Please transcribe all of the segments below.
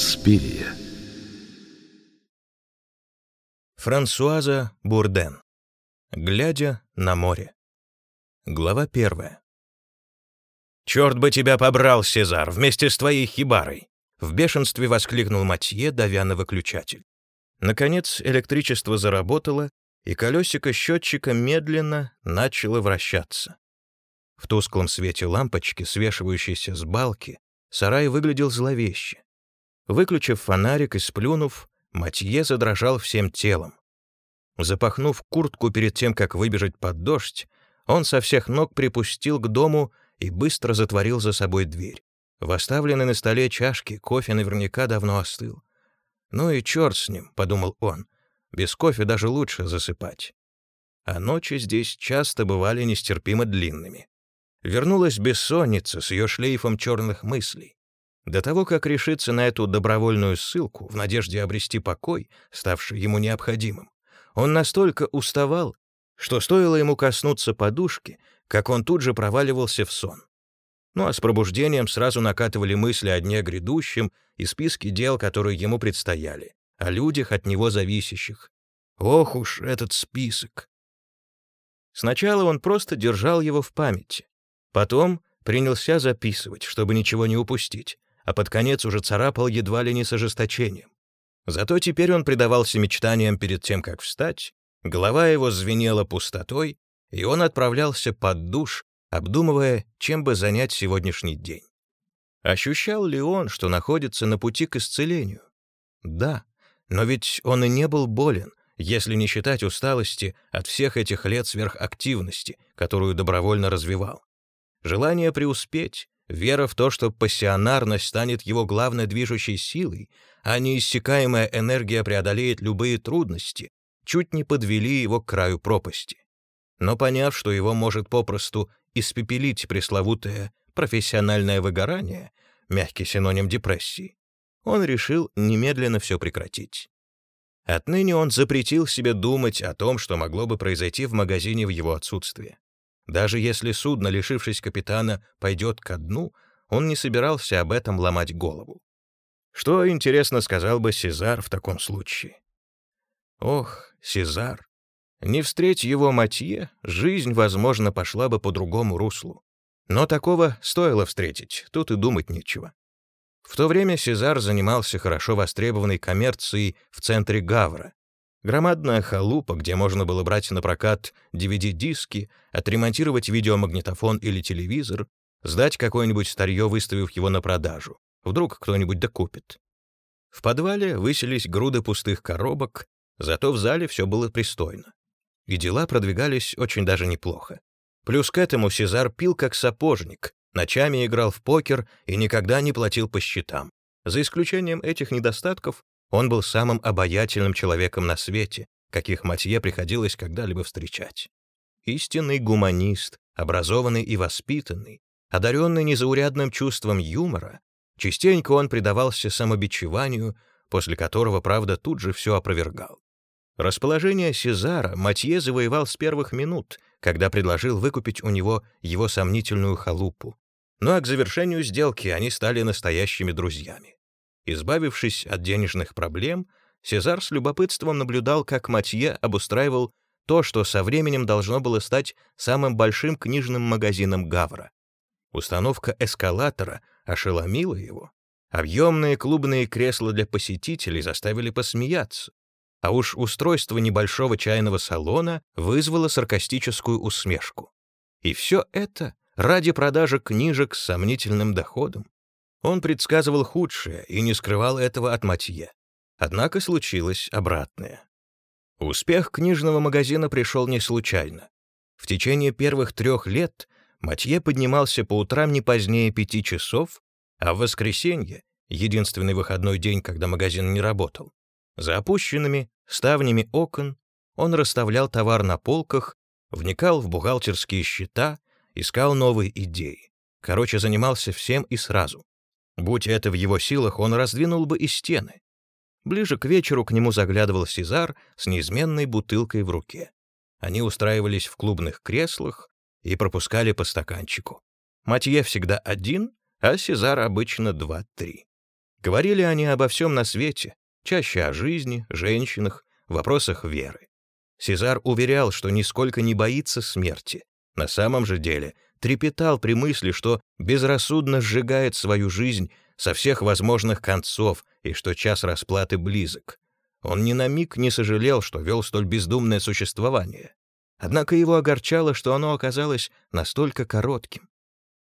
Инспирия. Франсуаза Бурден. Глядя на море. Глава первая. «Черт бы тебя побрал, Сезар, вместе с твоей хибарой!» В бешенстве воскликнул Матье, давя на выключатель. Наконец электричество заработало, и колесико счетчика медленно начало вращаться. В тусклом свете лампочки, свешивающейся с балки, сарай выглядел зловеще. Выключив фонарик и сплюнув, Матье задрожал всем телом. Запахнув куртку перед тем, как выбежать под дождь, он со всех ног припустил к дому и быстро затворил за собой дверь. В оставленной на столе чашке кофе наверняка давно остыл. «Ну и черт с ним», — подумал он, — «без кофе даже лучше засыпать». А ночи здесь часто бывали нестерпимо длинными. Вернулась бессонница с ее шлейфом черных мыслей. До того, как решиться на эту добровольную ссылку в надежде обрести покой, ставший ему необходимым, он настолько уставал, что стоило ему коснуться подушки, как он тут же проваливался в сон. Ну а с пробуждением сразу накатывали мысли о дне грядущем и списки дел, которые ему предстояли, о людях от него зависящих. Ох уж этот список! Сначала он просто держал его в памяти. Потом принялся записывать, чтобы ничего не упустить, а под конец уже царапал едва ли не с ожесточением. Зато теперь он предавался мечтаниям перед тем, как встать, голова его звенела пустотой, и он отправлялся под душ, обдумывая, чем бы занять сегодняшний день. Ощущал ли он, что находится на пути к исцелению? Да, но ведь он и не был болен, если не считать усталости от всех этих лет сверхактивности, которую добровольно развивал. Желание преуспеть, вера в то, что пассионарность станет его главной движущей силой, а неиссякаемая энергия преодолеет любые трудности, чуть не подвели его к краю пропасти. Но поняв, что его может попросту испепелить пресловутое профессиональное выгорание, мягкий синоним депрессии, он решил немедленно все прекратить. Отныне он запретил себе думать о том, что могло бы произойти в магазине в его отсутствие. Даже если судно, лишившись капитана, пойдет ко дну, он не собирался об этом ломать голову. Что, интересно, сказал бы Сезар в таком случае? Ох, Сезар. Не встреть его Матье, жизнь, возможно, пошла бы по другому руслу. Но такого стоило встретить, тут и думать нечего. В то время Сезар занимался хорошо востребованной коммерцией в центре Гавра. Громадная халупа, где можно было брать на прокат DVD-диски, отремонтировать видеомагнитофон или телевизор, сдать какое-нибудь старье, выставив его на продажу. Вдруг кто-нибудь докупит. В подвале высились груды пустых коробок, зато в зале все было пристойно. И дела продвигались очень даже неплохо. Плюс к этому Сезар пил как сапожник, ночами играл в покер и никогда не платил по счетам. За исключением этих недостатков, он был самым обаятельным человеком на свете, каких Матье приходилось когда-либо встречать. Истинный гуманист, образованный и воспитанный, одаренный незаурядным чувством юмора, частенько он предавался самобичеванию, после которого, правда, тут же все опровергал. Расположение Сезара Матье завоевал с первых минут, когда предложил выкупить у него его сомнительную халупу. Ну а к завершению сделки они стали настоящими друзьями. Избавившись от денежных проблем, Сезар с любопытством наблюдал, как Матье обустраивал то, что со временем должно было стать самым большим книжным магазином Гавра. Установка эскалатора ошеломила его. Объемные клубные кресла для посетителей заставили посмеяться. А уж устройство небольшого чайного салона вызвало саркастическую усмешку. И все это ради продажи книжек с сомнительным доходом. Он предсказывал худшее и не скрывал этого от Матье. Однако случилось обратное. Успех книжного магазина пришел не случайно. В течение первых трех лет Матье поднимался по утрам не позднее пяти часов, а в воскресенье, единственный выходной день, когда магазин не работал, за опущенными ставнями окон он расставлял товар на полках, вникал в бухгалтерские счета, искал новые идеи. Короче, занимался всем и сразу. Будь это в его силах, он раздвинул бы и стены. Ближе к вечеру к нему заглядывал Сезар с неизменной бутылкой в руке. Они устраивались в клубных креслах и пропускали по стаканчику. Матье всегда один, а Сезар обычно два-три. Говорили они обо всем на свете, чаще о жизни, женщинах, вопросах веры. Сезар уверял, что нисколько не боится смерти. На самом же деле трепетал при мысли, что безрассудно сжигает свою жизнь со всех возможных концов и что час расплаты близок. Он ни на миг не сожалел, что вел столь бездумное существование. Однако его огорчало, что оно оказалось настолько коротким.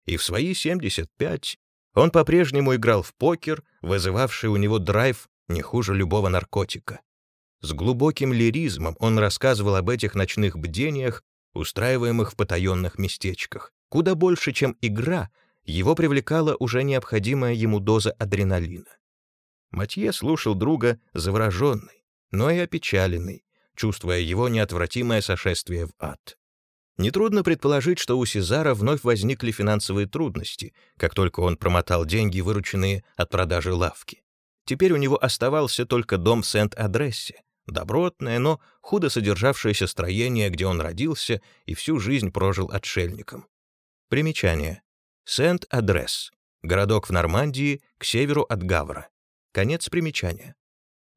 И в свои 75 он по-прежнему играл в покер, вызывавший у него драйв не хуже любого наркотика. С глубоким лиризмом он рассказывал об этих ночных бдениях, устраиваемых в потаенных местечках. Куда больше, чем игра, его привлекала уже необходимая ему доза адреналина. Матье слушал друга завороженный, но и опечаленный, чувствуя его неотвратимое сошествие в ад. Нетрудно предположить, что у Сезара вновь возникли финансовые трудности, как только он промотал деньги, вырученные от продажи лавки. Теперь у него оставался только дом в Сент-Адрессе, добротное, но худо содержавшееся строение, где он родился и всю жизнь прожил отшельником. Примечание. Сент-Адрес. Городок в Нормандии, к северу от Гавра. Конец примечания.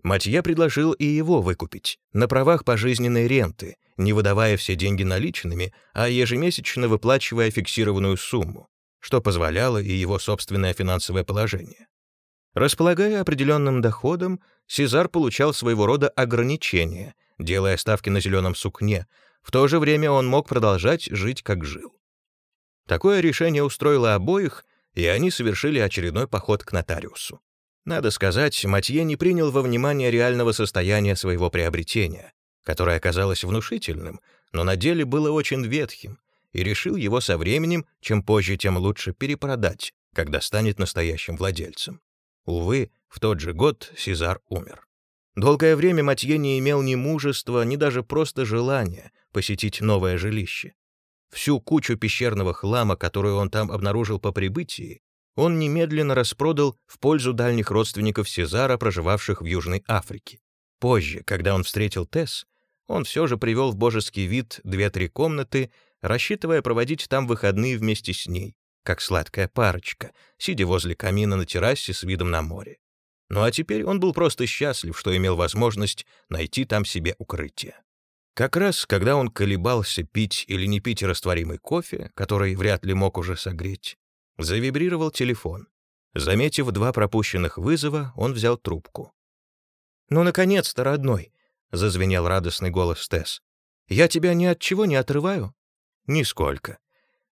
Матье предложил и его выкупить, на правах пожизненной ренты, не выдавая все деньги наличными, а ежемесячно выплачивая фиксированную сумму, что позволяло и его собственное финансовое положение. Располагая определенным доходом, Сезар получал своего рода ограничения, делая ставки на зеленом сукне, в то же время он мог продолжать жить, как жил. Такое решение устроило обоих, и они совершили очередной поход к нотариусу. Надо сказать, Матье не принял во внимание реального состояния своего приобретения, которое оказалось внушительным, но на деле было очень ветхим, и решил его со временем, чем позже, тем лучше перепродать, когда станет настоящим владельцем. Увы, в тот же год Сезар умер. Долгое время Матье не имел ни мужества, ни даже просто желания посетить новое жилище. Всю кучу пещерного хлама, которую он там обнаружил по прибытии, он немедленно распродал в пользу дальних родственников Сезара, проживавших в Южной Африке. Позже, когда он встретил Тесс, он все же привел в божеский вид две-три комнаты, рассчитывая проводить там выходные вместе с ней, как сладкая парочка, сидя возле камина на террасе с видом на море. Ну а теперь он был просто счастлив, что имел возможность найти там себе укрытие. Как раз, когда он колебался, пить или не пить растворимый кофе, который вряд ли мог уже согреть, завибрировал телефон. Заметив два пропущенных вызова, он взял трубку. «Ну, наконец-то, родной!» — зазвенел радостный голос Тесс. «Я тебя ни от чего не отрываю?» «Нисколько.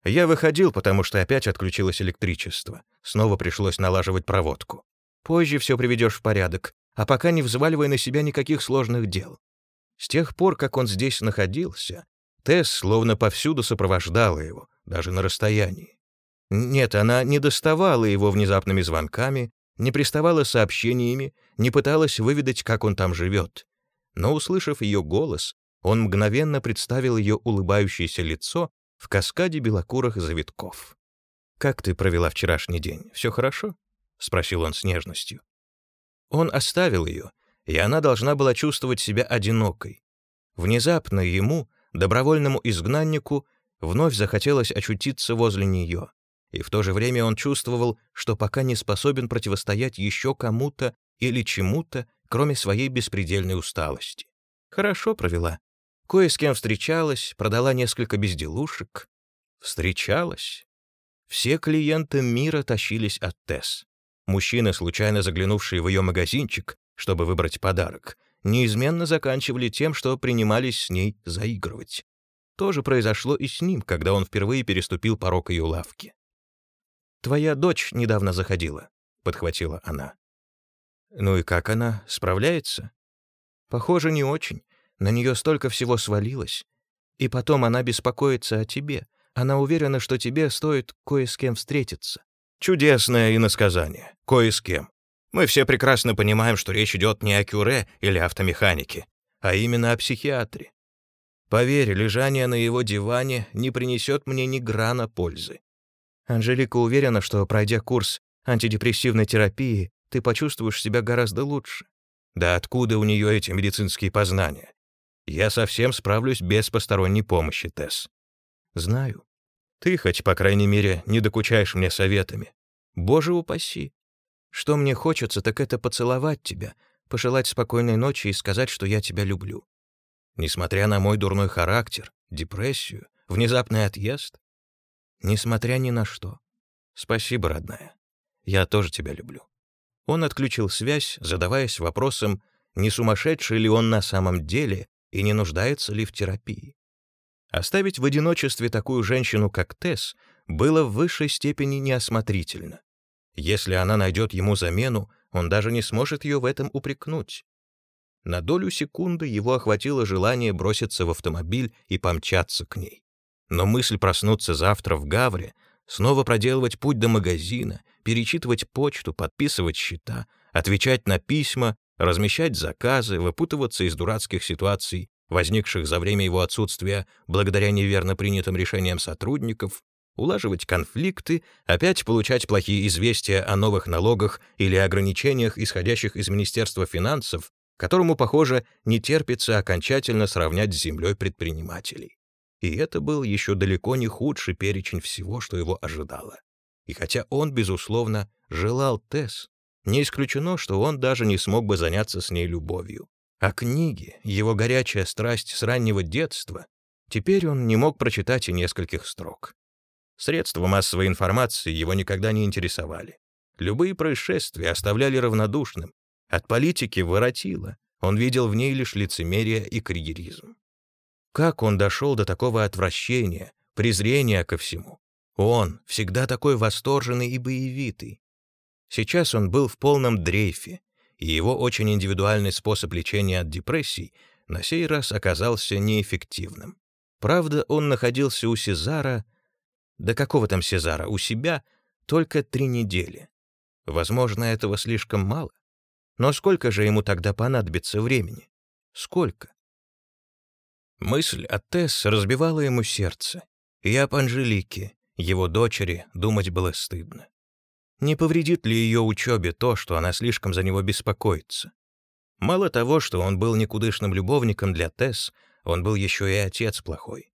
Я выходил, потому что опять отключилось электричество. Снова пришлось налаживать проводку. Позже все приведешь в порядок, а пока не взваливай на себя никаких сложных дел. С тех пор, как он здесь находился, Тесс словно повсюду сопровождала его, даже на расстоянии. Нет, она не доставала его внезапными звонками, не приставала сообщениями, не пыталась выведать, как он там живет. Но, услышав ее голос, он мгновенно представил ее улыбающееся лицо в каскаде белокурых завитков. «Как ты провела вчерашний день? Все хорошо?» — спросил он с нежностью. Он оставил ее, и она должна была чувствовать себя одинокой. Внезапно ему, добровольному изгнаннику, вновь захотелось очутиться возле нее, и в то же время он чувствовал, что пока не способен противостоять еще кому-то или чему-то, кроме своей беспредельной усталости. Хорошо провела. Кое с кем встречалась, продала несколько безделушек. Встречалась. Все клиенты мира тащились от Тесс. Мужчины, случайно заглянувшие в ее магазинчик, чтобы выбрать подарок, неизменно заканчивали тем, что принимались с ней заигрывать. То же произошло и с ним, когда он впервые переступил порог ее лавки. «Твоя дочь недавно заходила», — подхватила она. «Ну и как она? Справляется?» «Похоже, не очень. На нее столько всего свалилось. И потом она беспокоится о тебе. Она уверена, что тебе стоит кое с кем встретиться». «Чудесное иносказание. Кое с кем. Мы все прекрасно понимаем, что речь идет не о кюре или автомеханике, а именно о психиатре. Поверь, лежание на его диване не принесет мне ни грана пользы. Анжелика уверена, что, пройдя курс антидепрессивной терапии, ты почувствуешь себя гораздо лучше. Да откуда у нее эти медицинские познания? Я совсем справлюсь без посторонней помощи, Тесс. Знаю. Ты хоть, по крайней мере, не докучаешь мне советами. Боже упаси. Что мне хочется, так это поцеловать тебя, пожелать спокойной ночи и сказать, что я тебя люблю. Несмотря на мой дурной характер, депрессию, внезапный отъезд, несмотря ни на что. Спасибо, родная. Я тоже тебя люблю. Он отключил связь, задаваясь вопросом, не сумасшедший ли он на самом деле и не нуждается ли в терапии. Оставить в одиночестве такую женщину, как Тесс, было в высшей степени неосмотрительно. Если она найдет ему замену, он даже не сможет ее в этом упрекнуть. На долю секунды его охватило желание броситься в автомобиль и помчаться к ней. Но мысль проснуться завтра в Гавре, снова проделывать путь до магазина, перечитывать почту, подписывать счета, отвечать на письма, размещать заказы, выпутываться из дурацких ситуаций, возникших за время его отсутствия благодаря неверно принятым решениям сотрудников, улаживать конфликты, опять получать плохие известия о новых налогах или ограничениях, исходящих из Министерства финансов, которому, похоже, не терпится окончательно сравнять с землей предпринимателей. И это был еще далеко не худший перечень всего, что его ожидало. И хотя он, безусловно, желал Тесс, не исключено, что он даже не смог бы заняться с ней любовью. А книги, его горячая страсть с раннего детства, теперь он не мог прочитать и нескольких строк. Средства массовой информации его никогда не интересовали. Любые происшествия оставляли равнодушным. От политики воротило. Он видел в ней лишь лицемерие и карьеризм. Как он дошел до такого отвращения, презрения ко всему? Он, всегда такой восторженный и боевитый. Сейчас он был в полном дрейфе, и его очень индивидуальный способ лечения от депрессий на сей раз оказался неэффективным. Правда, он находился у Сезара до какого там Сезара? У себя только три недели. Возможно, этого слишком мало. Но сколько же ему тогда понадобится времени? Сколько? Мысль о Тесс разбивала ему сердце. И об Анжелике, его дочери, думать было стыдно. Не повредит ли ее учебе то, что она слишком за него беспокоится? Мало того, что он был никудышным любовником для Тесс, он был еще и отец плохой.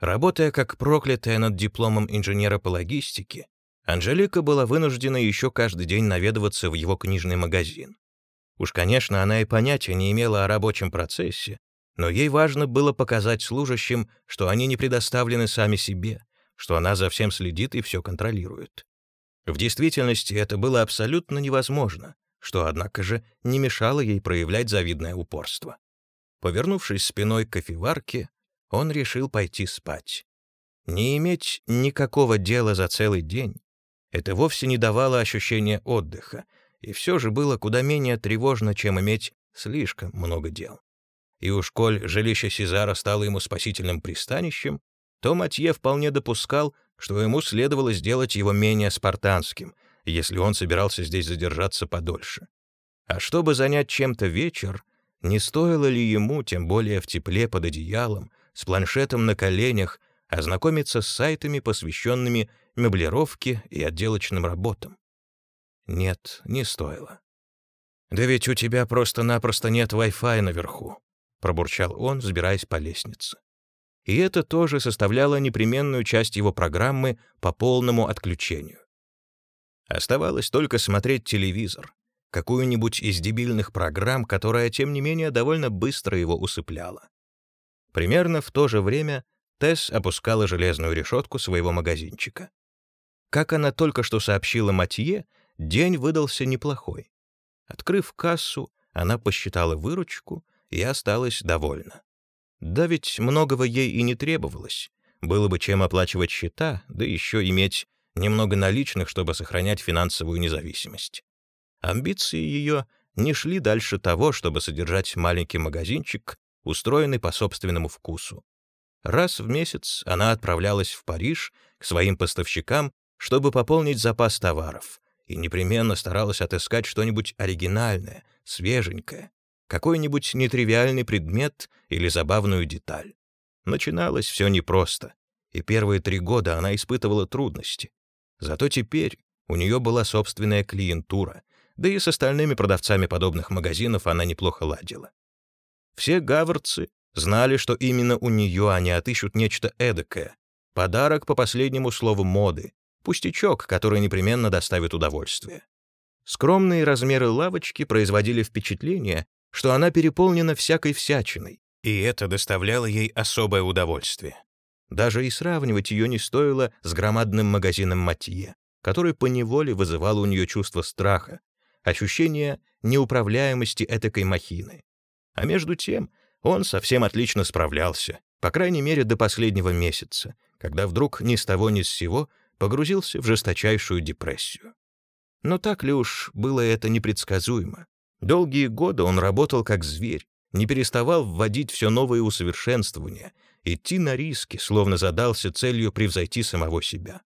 Работая как проклятая над дипломом инженера по логистике, Анжелика была вынуждена еще каждый день наведываться в его книжный магазин. Уж, конечно, она и понятия не имела о рабочем процессе, но ей важно было показать служащим, что они не предоставлены сами себе, что она за всем следит и все контролирует. В действительности это было абсолютно невозможно, что, однако же, не мешало ей проявлять завидное упорство. Повернувшись спиной к кофеварке, он решил пойти спать. Не иметь никакого дела за целый день — это вовсе не давало ощущения отдыха, и все же было куда менее тревожно, чем иметь слишком много дел. И уж коль жилище Сезара стало ему спасительным пристанищем, то Матье вполне допускал, что ему следовало сделать его менее спартанским, если он собирался здесь задержаться подольше. А чтобы занять чем-то вечер, не стоило ли ему, тем более в тепле под одеялом, с планшетом на коленях, ознакомиться с сайтами, посвященными меблировке и отделочным работам. Нет, не стоило. «Да ведь у тебя просто-напросто нет Wi-Fi наверху», — пробурчал он, взбираясь по лестнице. И это тоже составляло непременную часть его программы по полному отключению. Оставалось только смотреть телевизор, какую-нибудь из дебильных программ, которая, тем не менее, довольно быстро его усыпляла. Примерно в то же время Тесс опускала железную решетку своего магазинчика. Как она только что сообщила Матье, день выдался неплохой. Открыв кассу, она посчитала выручку и осталась довольна. Да ведь многого ей и не требовалось. Было бы чем оплачивать счета, да еще иметь немного наличных, чтобы сохранять финансовую независимость. Амбиции ее не шли дальше того, чтобы содержать маленький магазинчик устроенный по собственному вкусу. Раз в месяц она отправлялась в Париж к своим поставщикам, чтобы пополнить запас товаров, и непременно старалась отыскать что-нибудь оригинальное, свеженькое, какой-нибудь нетривиальный предмет или забавную деталь. Начиналось все непросто, и первые три года она испытывала трудности. Зато теперь у нее была собственная клиентура, да и с остальными продавцами подобных магазинов она неплохо ладила. Все гаврцы знали, что именно у нее они отыщут нечто эдакое, подарок по последнему слову моды, пустячок, который непременно доставит удовольствие. Скромные размеры лавочки производили впечатление, что она переполнена всякой всячиной, и это доставляло ей особое удовольствие. Даже и сравнивать ее не стоило с громадным магазином Матье, который поневоле вызывал у нее чувство страха, ощущение неуправляемости этакой махины. А между тем он совсем отлично справлялся, по крайней мере до последнего месяца, когда вдруг ни с того ни с сего погрузился в жесточайшую депрессию. Но так ли уж было это непредсказуемо? Долгие годы он работал как зверь, не переставал вводить все новые усовершенствования, идти на риски, словно задался целью превзойти самого себя.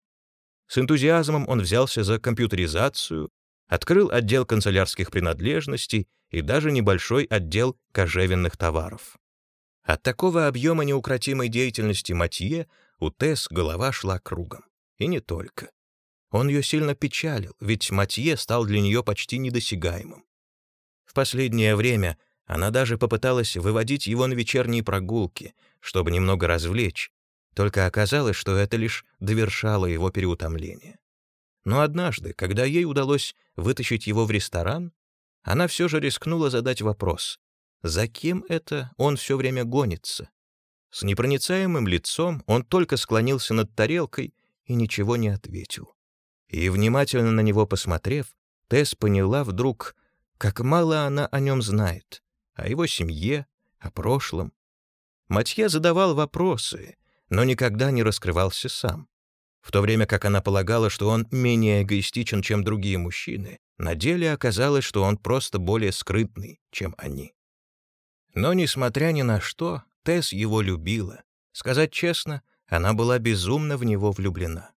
С энтузиазмом он взялся за компьютеризацию, открыл отдел канцелярских принадлежностей и даже небольшой отдел кожевенных товаров. От такого объема неукротимой деятельности Матье у Тесс голова шла кругом. И не только. Он ее сильно печалил, ведь Матье стал для нее почти недосягаемым. В последнее время она даже попыталась выводить его на вечерние прогулки, чтобы немного развлечь, только оказалось, что это лишь довершало его переутомление. Но однажды, когда ей удалось вытащить его в ресторан, она все же рискнула задать вопрос, за кем это он все время гонится? С непроницаемым лицом он только склонился над тарелкой и ничего не ответил. И, внимательно на него посмотрев, Тесс поняла вдруг, как мало она о нем знает, о его семье, о прошлом. Матье задавал вопросы, но никогда не раскрывался сам. В то время как она полагала, что он менее эгоистичен, чем другие мужчины, на деле оказалось, что он просто более скрытный, чем они. Но, несмотря ни на что, Тесс его любила. Сказать честно, она была безумно в него влюблена.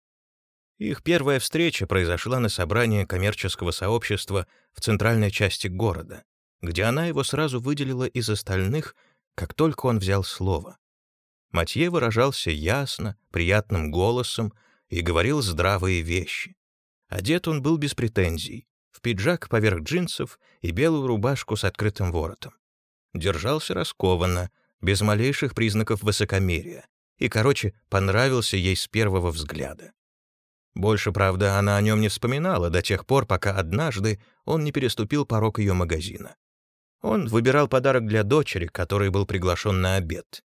Их первая встреча произошла на собрании коммерческого сообщества в центральной части города, где она его сразу выделила из остальных, как только он взял слово. Матье выражался ясно, приятным голосом и говорил здравые вещи. Одет он был без претензий, в пиджак поверх джинсов и белую рубашку с открытым воротом. Держался раскованно, без малейших признаков высокомерия, и, короче, понравился ей с первого взгляда. Больше, правда, она о нем не вспоминала до тех пор, пока однажды он не переступил порог ее магазина. Он выбирал подарок для дочери, который был приглашен на обед.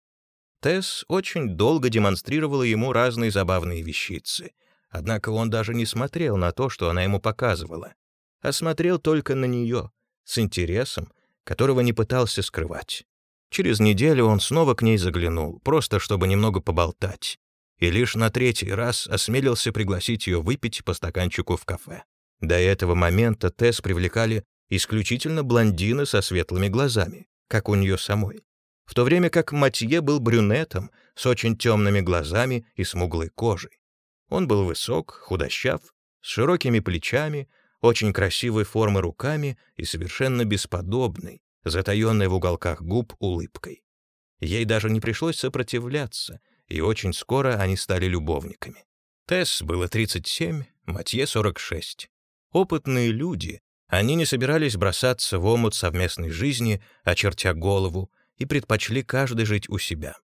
Тесс очень долго демонстрировала ему разные забавные вещицы, однако он даже не смотрел на то, что она ему показывала, а смотрел только на нее, с интересом, которого не пытался скрывать. Через неделю он снова к ней заглянул, просто чтобы немного поболтать, и лишь на третий раз осмелился пригласить ее выпить по стаканчику в кафе. До этого момента Тесс привлекали исключительно блондины со светлыми глазами, как у нее самой, в то время как Матье был брюнетом с очень темными глазами и смуглой кожей. Он был высок, худощав, с широкими плечами, очень красивой формы руками и совершенно бесподобной, затаенной в уголках губ улыбкой. Ей даже не пришлось сопротивляться, и очень скоро они стали любовниками. Тесс было 37, Матье — 46. Опытные люди, они не собирались бросаться в омут совместной жизни, очертя голову, и предпочли каждый жить у себя.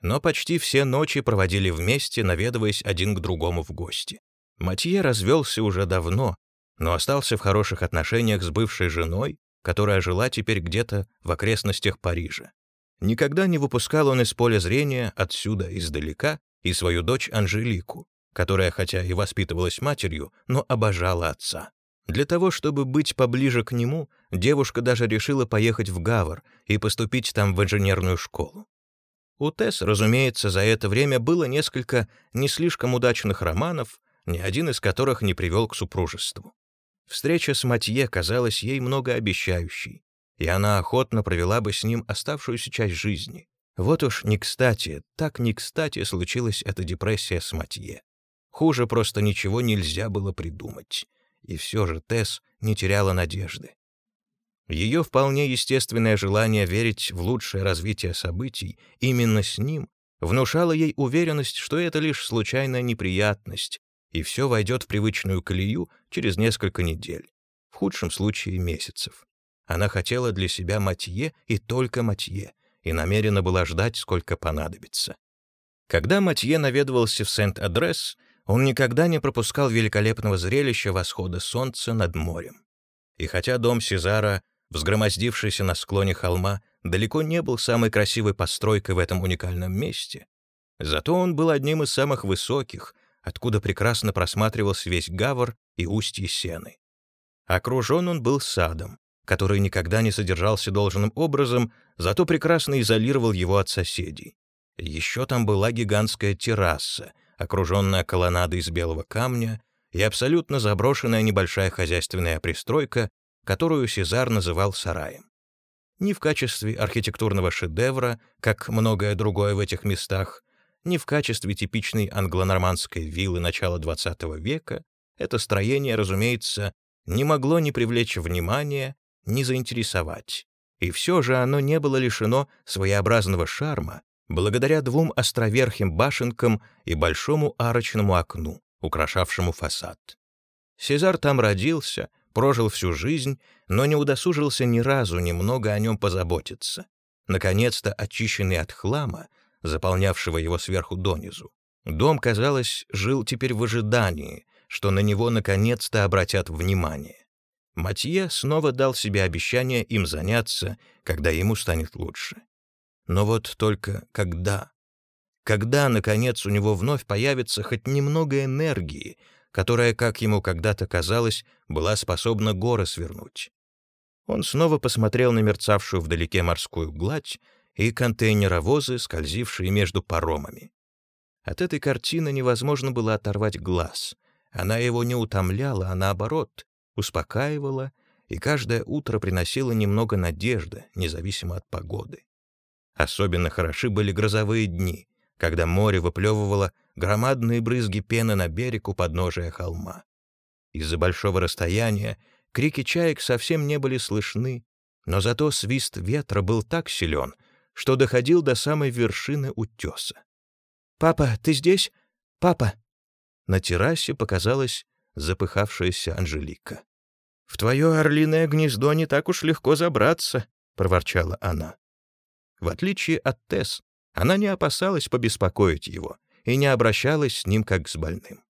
Но почти все ночи проводили вместе, наведываясь один к другому в гости. Матье развелся уже давно, но остался в хороших отношениях с бывшей женой, которая жила теперь где-то в окрестностях Парижа. Никогда не выпускал он из поля зрения отсюда, издалека, и свою дочь Анжелику, которая хотя и воспитывалась матерью, но обожала отца. Для того, чтобы быть поближе к нему, девушка даже решила поехать в Гавр и поступить там в инженерную школу. У Тесс, разумеется, за это время было несколько не слишком удачных романов, ни один из которых не привел к супружеству. Встреча с Матье казалась ей многообещающей, и она охотно провела бы с ним оставшуюся часть жизни. Вот уж не кстати, так не кстати случилась эта депрессия с Матье. Хуже просто ничего нельзя было придумать и все же Тесс не теряла надежды. Ее вполне естественное желание верить в лучшее развитие событий именно с ним внушало ей уверенность, что это лишь случайная неприятность, и все войдет в привычную колею через несколько недель, в худшем случае месяцев. Она хотела для себя Матье и только Матье, и намерена была ждать, сколько понадобится. Когда Матье наведывался в Сент-Адрес, он никогда не пропускал великолепного зрелища восхода солнца над морем. И хотя дом Сезара, взгромоздившийся на склоне холма, далеко не был самой красивой постройкой в этом уникальном месте, зато он был одним из самых высоких, откуда прекрасно просматривался весь Гавр и устье Сены. Окружен он был садом, который никогда не содержался должным образом, зато прекрасно изолировал его от соседей. Еще там была гигантская терраса, окруженная колоннадой из белого камня, и абсолютно заброшенная небольшая хозяйственная пристройка, которую Сезар называл сараем. Ни в качестве архитектурного шедевра, как многое другое в этих местах, ни в качестве типичной англо-нормандской виллы начала XX века, это строение, разумеется, не могло ни привлечь внимания, ни заинтересовать. И все же оно не было лишено своеобразного шарма благодаря двум островерхим башенкам и большому арочному окну, украшавшему фасад. Сезар там родился, прожил всю жизнь, но не удосужился ни разу немного о нем позаботиться. Наконец-то, очищенный от хлама, заполнявшего его сверху донизу, дом, казалось, жил теперь в ожидании, что на него наконец-то обратят внимание. Матье снова дал себе обещание им заняться, когда ему станет лучше. Но вот только когда? Когда, наконец, у него вновь появится хоть немного энергии, которая, как ему когда-то казалось, была способна горы свернуть? Он снова посмотрел на мерцавшую вдалеке морскую гладь и контейнеровозы, скользившие между паромами. От этой картины невозможно было оторвать глаз. Она его не утомляла, а наоборот, успокаивала, и каждое утро приносила немного надежды, независимо от погоды. Особенно хороши были грозовые дни, когда море выплевывало громадные брызги пены на берег у подножия холма. Из-за большого расстояния крики чаек совсем не были слышны, но зато свист ветра был так силен, что доходил до самой вершины утеса. «Папа, ты здесь? Папа!» На террасе показалась запыхавшаяся Анжелика. «В твое орлиное гнездо не так уж легко забраться», — проворчала она. В отличие от Тесс, она не опасалась побеспокоить его и не обращалась с ним как с больным.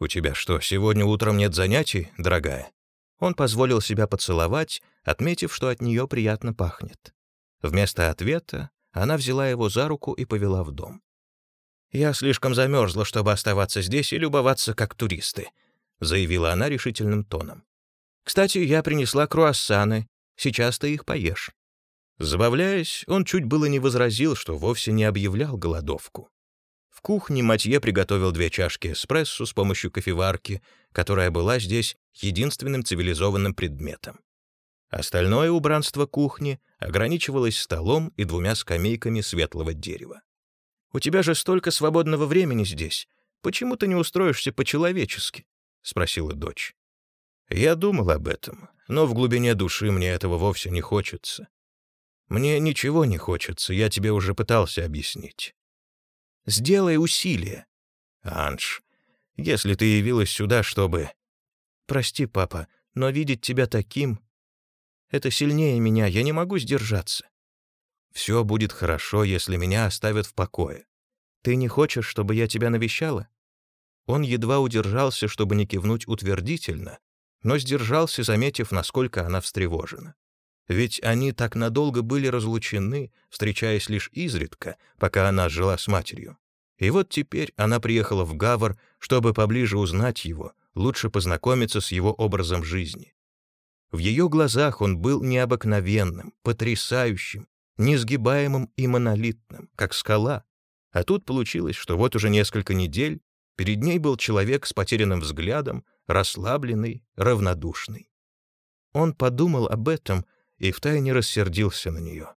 «У тебя что, сегодня утром нет занятий, дорогая?» Он позволил себя поцеловать, отметив, что от нее приятно пахнет. Вместо ответа она взяла его за руку и повела в дом. «Я слишком замерзла, чтобы оставаться здесь и любоваться как туристы», — заявила она решительным тоном. «Кстати, я принесла круассаны. Сейчас ты их поешь». Забавляясь, он чуть было не возразил, что вовсе не объявлял голодовку. В кухне Матье приготовил две чашки эспрессо с помощью кофеварки, которая была здесь единственным цивилизованным предметом. Остальное убранство кухни ограничивалось столом и двумя скамейками светлого дерева. «У тебя же столько свободного времени здесь. Почему ты не устроишься по-человечески?» — спросила дочь. Я думал об этом, но в глубине души мне этого вовсе не хочется. Мне ничего не хочется, я тебе уже пытался объяснить. Сделай усилие. Анж, если ты явилась сюда, чтобы... Прости, папа, но видеть тебя таким... Это сильнее меня, я не могу сдержаться. Все будет хорошо, если меня оставят в покое. Ты не хочешь, чтобы я тебя навещала? Он едва удержался, чтобы не кивнуть утвердительно, но сдержался, заметив, насколько она встревожена. Ведь они так надолго были разлучены, встречаясь лишь изредка, пока она жила с матерью. И вот теперь она приехала в Гавр, чтобы поближе узнать его, лучше познакомиться с его образом жизни. В ее глазах он был необыкновенным, потрясающим, несгибаемым и монолитным, как скала. А тут получилось, что вот уже несколько недель перед ней был человек с потерянным взглядом, расслабленный, равнодушный. Он подумал об этом и втайне рассердился на нее.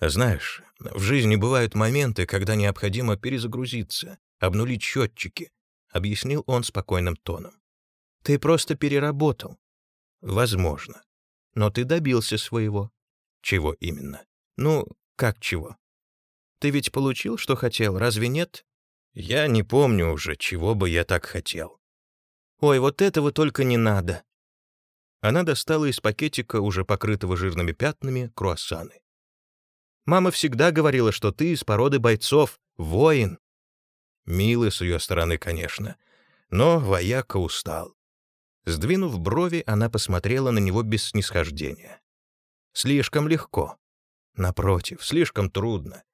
Знаешь, в жизни бывают моменты, когда необходимо перезагрузиться, обнулить счетчики, объяснил он спокойным тоном. Ты просто переработал. Возможно. Но ты добился своего. Чего именно? Ну, как чего? Ты ведь получил, что хотел, разве нет? Я не помню уже, чего бы я так хотел. Ой, вот этого только не надо. Она достала из пакетика, уже покрытого жирными пятнами, круассаны. «Мама всегда говорила, что ты из породы бойцов, воин». Милый с ее стороны, конечно. Но вояка устал. Сдвинув брови, она посмотрела на него без снисхождения. «Слишком легко. Напротив, слишком трудно.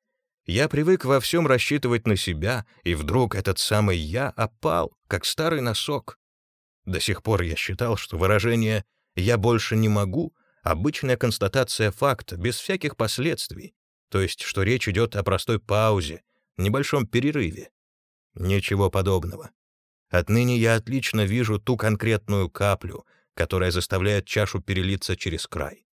Я привык во всем рассчитывать на себя, и вдруг этот самый «я» опал, как старый носок. До сих пор я считал, что выражение «я больше не могу» — обычная констатация факта, без всяких последствий, то есть что речь идет о простой паузе, небольшом перерыве. Ничего подобного. Отныне я отлично вижу ту конкретную каплю, которая заставляет чашу перелиться через край.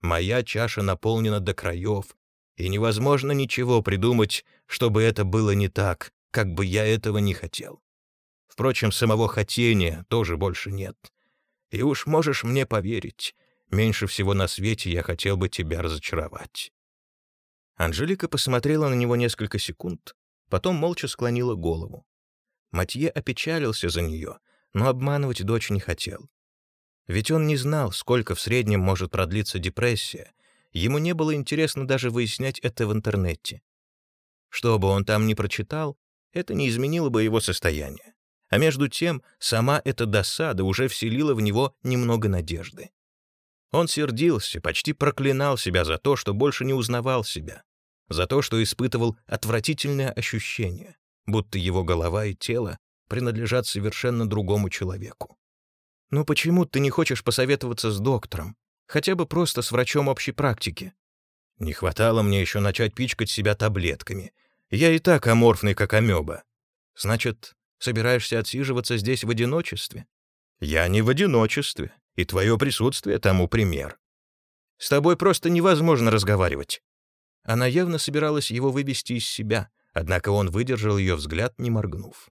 Моя чаша наполнена до краев, и невозможно ничего придумать, чтобы это было не так, как бы я этого не хотел. Впрочем, самого хотения тоже больше нет. И уж можешь мне поверить, меньше всего на свете я хотел бы тебя разочаровать. Анжелика посмотрела на него несколько секунд, потом молча склонила голову. Матье опечалился за нее, но обманывать дочь не хотел. Ведь он не знал, сколько в среднем может продлиться депрессия, ему не было интересно даже выяснять это в интернете. Что бы он там ни прочитал, это не изменило бы его состояние. А между тем, сама эта досада уже вселила в него немного надежды. Он сердился, почти проклинал себя за то, что больше не узнавал себя, за то, что испытывал отвратительное ощущение будто его голова и тело принадлежат совершенно другому человеку. «Ну почему ты не хочешь посоветоваться с доктором? Хотя бы просто с врачом общей практики?» «Не хватало мне еще начать пичкать себя таблетками. Я и так аморфный, как амеба. Значит, собираешься отсиживаться здесь в одиночестве?» «Я не в одиночестве, и твое присутствие тому пример. С тобой просто невозможно разговаривать». Она явно собиралась его вывести из себя — Однако он выдержал ее взгляд, не моргнув.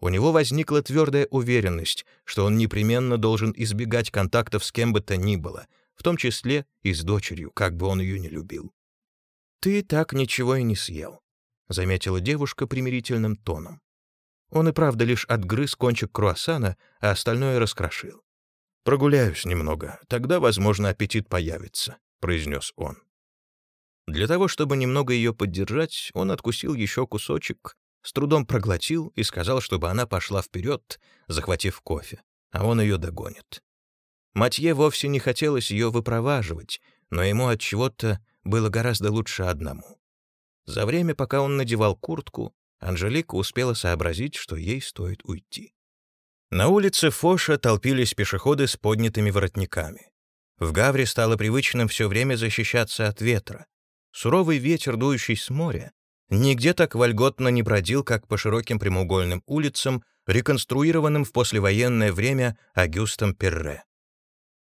У него возникла твердая уверенность, что он непременно должен избегать контактов с кем бы то ни было, в том числе и с дочерью, как бы он ее не любил. «Ты так ничего и не съел», — заметила девушка примирительным тоном. Он и правда лишь отгрыз кончик круассана, а остальное раскрошил. «Прогуляюсь немного, тогда, возможно, аппетит появится», — произнес он. Для того, чтобы немного ее поддержать, он откусил еще кусочек, с трудом проглотил и сказал, чтобы она пошла вперед, захватив кофе, а он ее догонит. Матье вовсе не хотелось ее выпроваживать, но ему от чего-то было гораздо лучше одному. За время, пока он надевал куртку, Анжелика успела сообразить, что ей стоит уйти. На улице Фоша толпились пешеходы с поднятыми воротниками. В Гавре стало привычным все время защищаться от ветра, Суровый ветер, дующий с моря, нигде так вольготно не бродил, как по широким прямоугольным улицам, реконструированным в послевоенное время Агюстом Перре.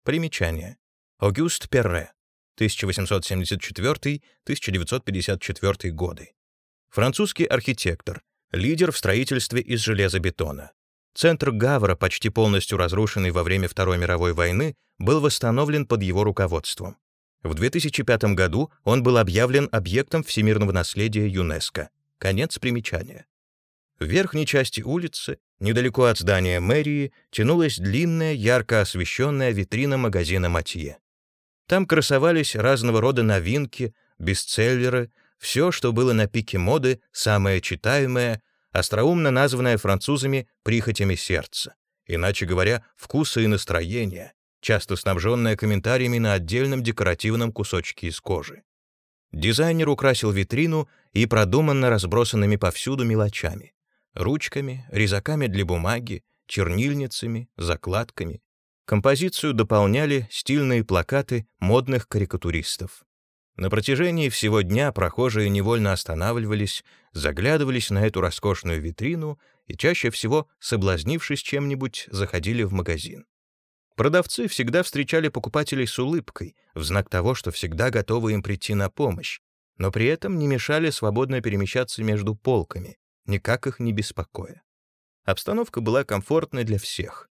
Примечание. Агюст Перре, 1874-1954 годы. Французский архитектор, лидер в строительстве из железобетона. Центр Гавра, почти полностью разрушенный во время Второй мировой войны, был восстановлен под его руководством. В 2005 году он был объявлен объектом всемирного наследия ЮНЕСКО. Конец примечания. В верхней части улицы, недалеко от здания мэрии, тянулась длинная, ярко освещенная витрина магазина «Матье». Там красовались разного рода новинки, бестселлеры, все, что было на пике моды, самое читаемое, остроумно названное французами «прихотями сердца», иначе говоря, вкуса и настроения, часто снабженная комментариями на отдельном декоративном кусочке из кожи. Дизайнер украсил витрину и продуманно разбросанными повсюду мелочами — ручками, резаками для бумаги, чернильницами, закладками. Композицию дополняли стильные плакаты модных карикатуристов. На протяжении всего дня прохожие невольно останавливались, заглядывались на эту роскошную витрину и чаще всего, соблазнившись чем-нибудь, заходили в магазин. Продавцы всегда встречали покупателей с улыбкой, в знак того, что всегда готовы им прийти на помощь, но при этом не мешали свободно перемещаться между полками, никак их не беспокоя. Обстановка была комфортной для всех.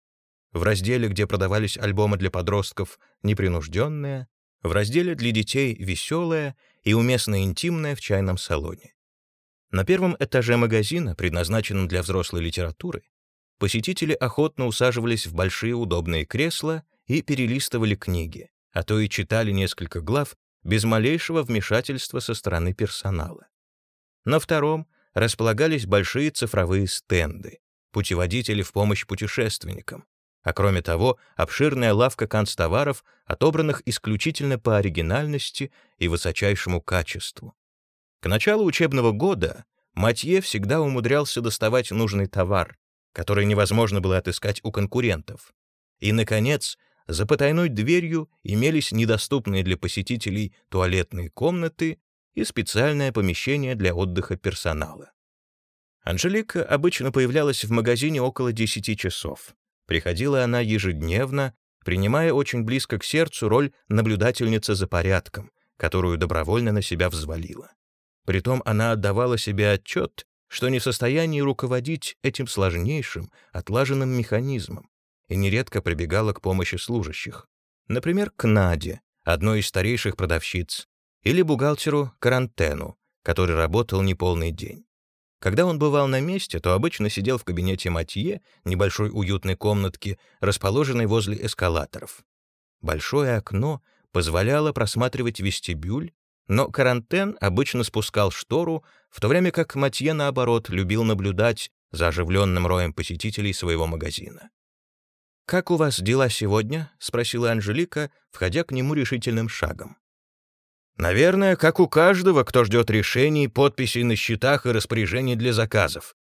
В разделе, где продавались альбомы для подростков, непринужденная, в разделе для детей веселая и уместно интимная в чайном салоне. На первом этаже магазина, предназначенном для взрослой литературы, посетители охотно усаживались в большие удобные кресла и перелистывали книги, а то и читали несколько глав без малейшего вмешательства со стороны персонала. На втором, располагались большие цифровые стенды, путеводители в помощь путешественникам, а кроме того, обширная лавка канцтоваров, отобранных исключительно по оригинальности и высочайшему качеству. К началу учебного года Матье всегда умудрялся доставать нужный товар, который невозможно было отыскать у конкурентов. И, наконец, за потайной дверью имелись недоступные для посетителей туалетные комнаты и специальное помещение для отдыха персонала. Анжелика обычно появлялась в магазине около 10 часов. Приходила она ежедневно, принимая очень близко к сердцу роль наблюдательницы за порядком, которую добровольно на себя взвалила. Притом она отдавала себе отчет, что не в состоянии руководить этим сложнейшим, отлаженным механизмом, и нередко прибегала к помощи служащих. Например, к Наде, одной из старейших продавщиц, или бухгалтеру Карантену, который работал неполный день. Когда он бывал на месте, то обычно сидел в кабинете Матье, небольшой уютной комнатки, расположенной возле эскалаторов. Большое окно позволяло просматривать вестибюль, но Карантен обычно спускал штору, в то время как Матье, наоборот, любил наблюдать за оживленным роем посетителей своего магазина. «Как у вас дела сегодня?» — спросила Анжелика, входя к нему решительным шагом. «Наверное, как у каждого, кто ждет решений, подписей на счетах и распоряжений для заказов.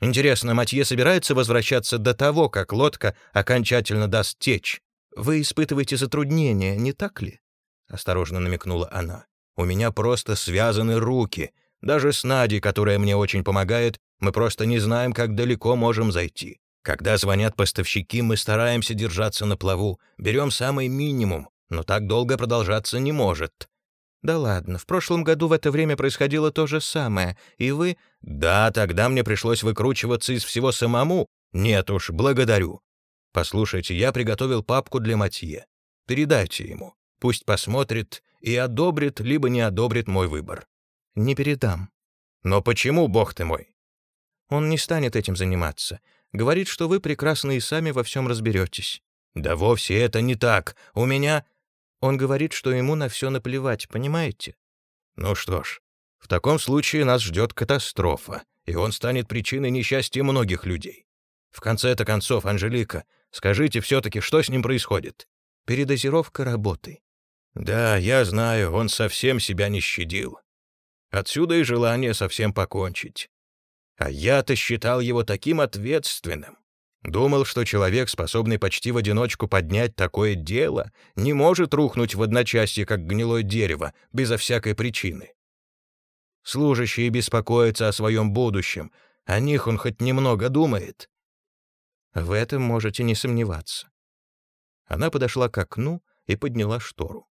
Интересно, Матье собирается возвращаться до того, как лодка окончательно даст течь? Вы испытываете затруднения, не так ли?» — осторожно намекнула она. «У меня просто связаны руки. Даже с Надей, которая мне очень помогает, мы просто не знаем, как далеко можем зайти. Когда звонят поставщики, мы стараемся держаться на плаву, берем самый минимум, но так долго продолжаться не может. Да ладно, в прошлом году в это время происходило то же самое, и вы... Да, тогда мне пришлось выкручиваться из всего самому. Нет уж, благодарю. Послушайте, я приготовил папку для Матье. Передайте ему. Пусть посмотрит и одобрит, либо не одобрит мой выбор. Не передам. Но почему, бог ты мой? Он не станет этим заниматься. Говорит, что вы прекрасно и сами во всем разберетесь. Да вовсе это не так. У меня... Он говорит, что ему на все наплевать, понимаете? Ну что ж, в таком случае нас ждет катастрофа, и он станет причиной несчастья многих людей. В конце-то концов, Анжелика, скажите все-таки, что с ним происходит? Передозировка работы. Да, я знаю, он совсем себя не щадил. Отсюда и желание совсем покончить. А я-то считал его таким ответственным. Думал, что человек, способный почти в одиночку поднять такое дело, не может рухнуть в одночасье, как гнилое дерево, безо всякой причины. Служащие беспокоятся о своем будущем, о них он хоть немного думает. В этом можете не сомневаться. Она подошла к окну и подняла штору.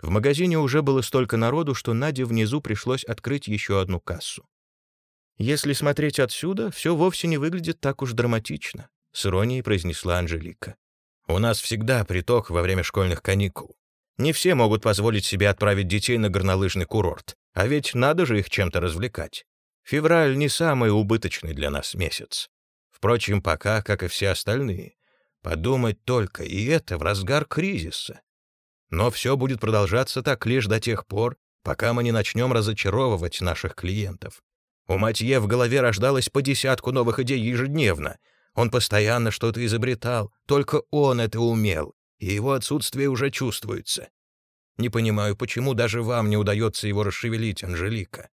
В магазине уже было столько народу, что Наде внизу пришлось открыть еще одну кассу. «Если смотреть отсюда, все вовсе не выглядит так уж драматично», — с иронией произнесла Анжелика. «У нас всегда приток во время школьных каникул. Не все могут позволить себе отправить детей на горнолыжный курорт, а ведь надо же их чем-то развлекать. Февраль не самый убыточный для нас месяц. Впрочем, пока, как и все остальные. Подумать только, и это в разгар кризиса. Но все будет продолжаться так лишь до тех пор, пока мы не начнем разочаровывать наших клиентов. У Матье в голове рождалось по десятку новых идей ежедневно. Он постоянно что-то изобретал, только он это умел, и его отсутствие уже чувствуется. Не понимаю, почему даже вам не удается его расшевелить, Анжелика.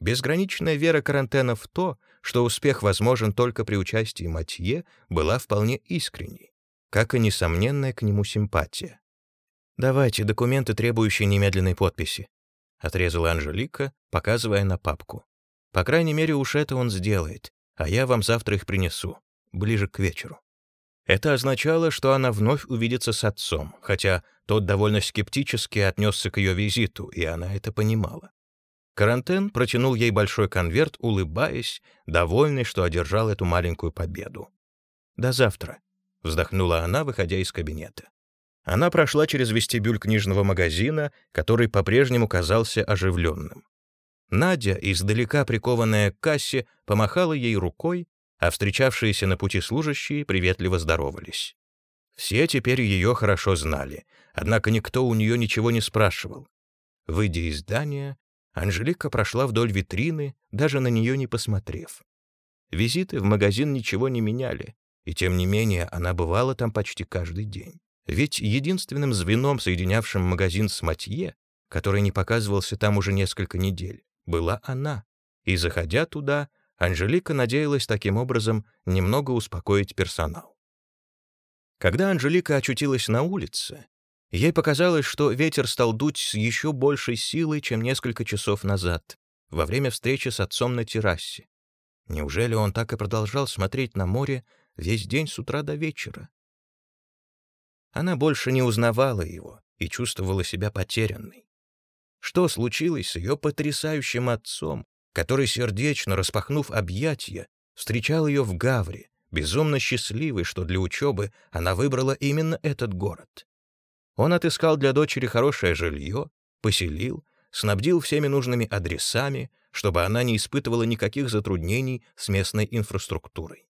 Безграничная вера Карантена в то, что успех возможен только при участии Матье, была вполне искренней, как и несомненная к нему симпатия. «Давайте документы, требующие немедленной подписи», — отрезала Анжелика, показывая на папку. По крайней мере, уж это он сделает, а я вам завтра их принесу, ближе к вечеру. Это означало, что она вновь увидится с отцом, хотя тот довольно скептически отнесся к ее визиту, и она это понимала. Карантен протянул ей большой конверт, улыбаясь, довольный, что одержал эту маленькую победу. «До завтра», — вздохнула она, выходя из кабинета. Она прошла через вестибюль книжного магазина, который по-прежнему казался оживленным. Надя, издалека прикованная к кассе, помахала ей рукой, а встречавшиеся на пути служащие приветливо здоровались. Все теперь ее хорошо знали, однако никто у нее ничего не спрашивал. Выйдя из здания, Анжелика прошла вдоль витрины, даже на нее не посмотрев. Визиты в магазин ничего не меняли, и тем не менее она бывала там почти каждый день. Ведь единственным звеном, соединявшим магазин с Матье, который не показывался там уже несколько недель, была она. И, заходя туда, Анжелика надеялась таким образом немного успокоить персонал. Когда Анжелика очутилась на улице, ей показалось, что ветер стал дуть с еще большей силой, чем несколько часов назад, во время встречи с отцом на террасе. Неужели он так и продолжал смотреть на море весь день с утра до вечера? Она больше не узнавала его и чувствовала себя потерянной. Что случилось с ее потрясающим отцом, который, сердечно распахнув объятия, встречал ее в Гавре, безумно счастливый, что для учебы она выбрала именно этот город. Он отыскал для дочери хорошее жилье, поселил, снабдил всеми нужными адресами, чтобы она не испытывала никаких затруднений с местной инфраструктурой.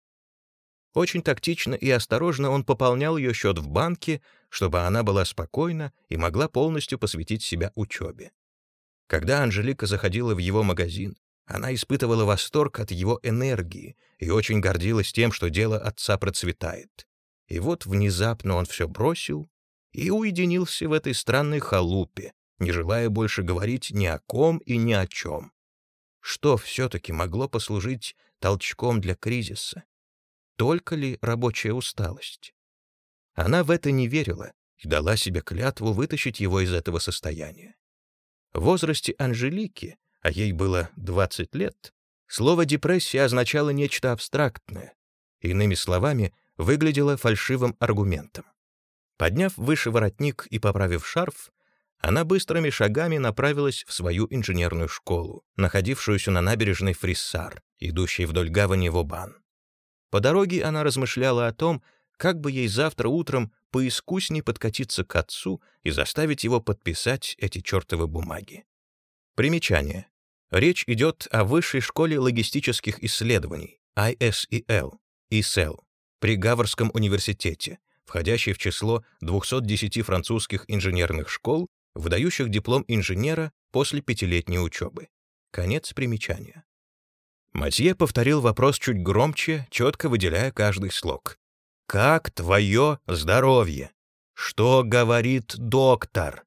Очень тактично и осторожно он пополнял ее счет в банке, чтобы она была спокойна и могла полностью посвятить себя учебе. Когда Анжелика заходила в его магазин, она испытывала восторг от его энергии и очень гордилась тем, что дело отца процветает. И вот внезапно он все бросил и уединился в этой странной халупе, не желая больше говорить ни о ком и ни о чем. Что все-таки могло послужить толчком для кризиса? Только ли рабочая усталость? Она в это не верила и дала себе клятву вытащить его из этого состояния. В возрасте Анжелики, а ей было 20 лет, слово «депрессия» означало нечто абстрактное, иными словами, выглядело фальшивым аргументом. Подняв выше воротник и поправив шарф, она быстрыми шагами направилась в свою инженерную школу, находившуюся на набережной Фриссар, идущей вдоль гавани Вобан. По дороге она размышляла о том, как бы ей завтра утром поискусней подкатиться к отцу и заставить его подписать эти чертовы бумаги. Примечание. Речь идет о Высшей школе логистических исследований, ISEL, ISEL, при Гаварском университете, входящей в число 210 французских инженерных школ, выдающих диплом инженера после пятилетней учебы. Конец примечания. Матье повторил вопрос чуть громче, четко выделяя каждый слог. «Как твое здоровье? Что говорит доктор?»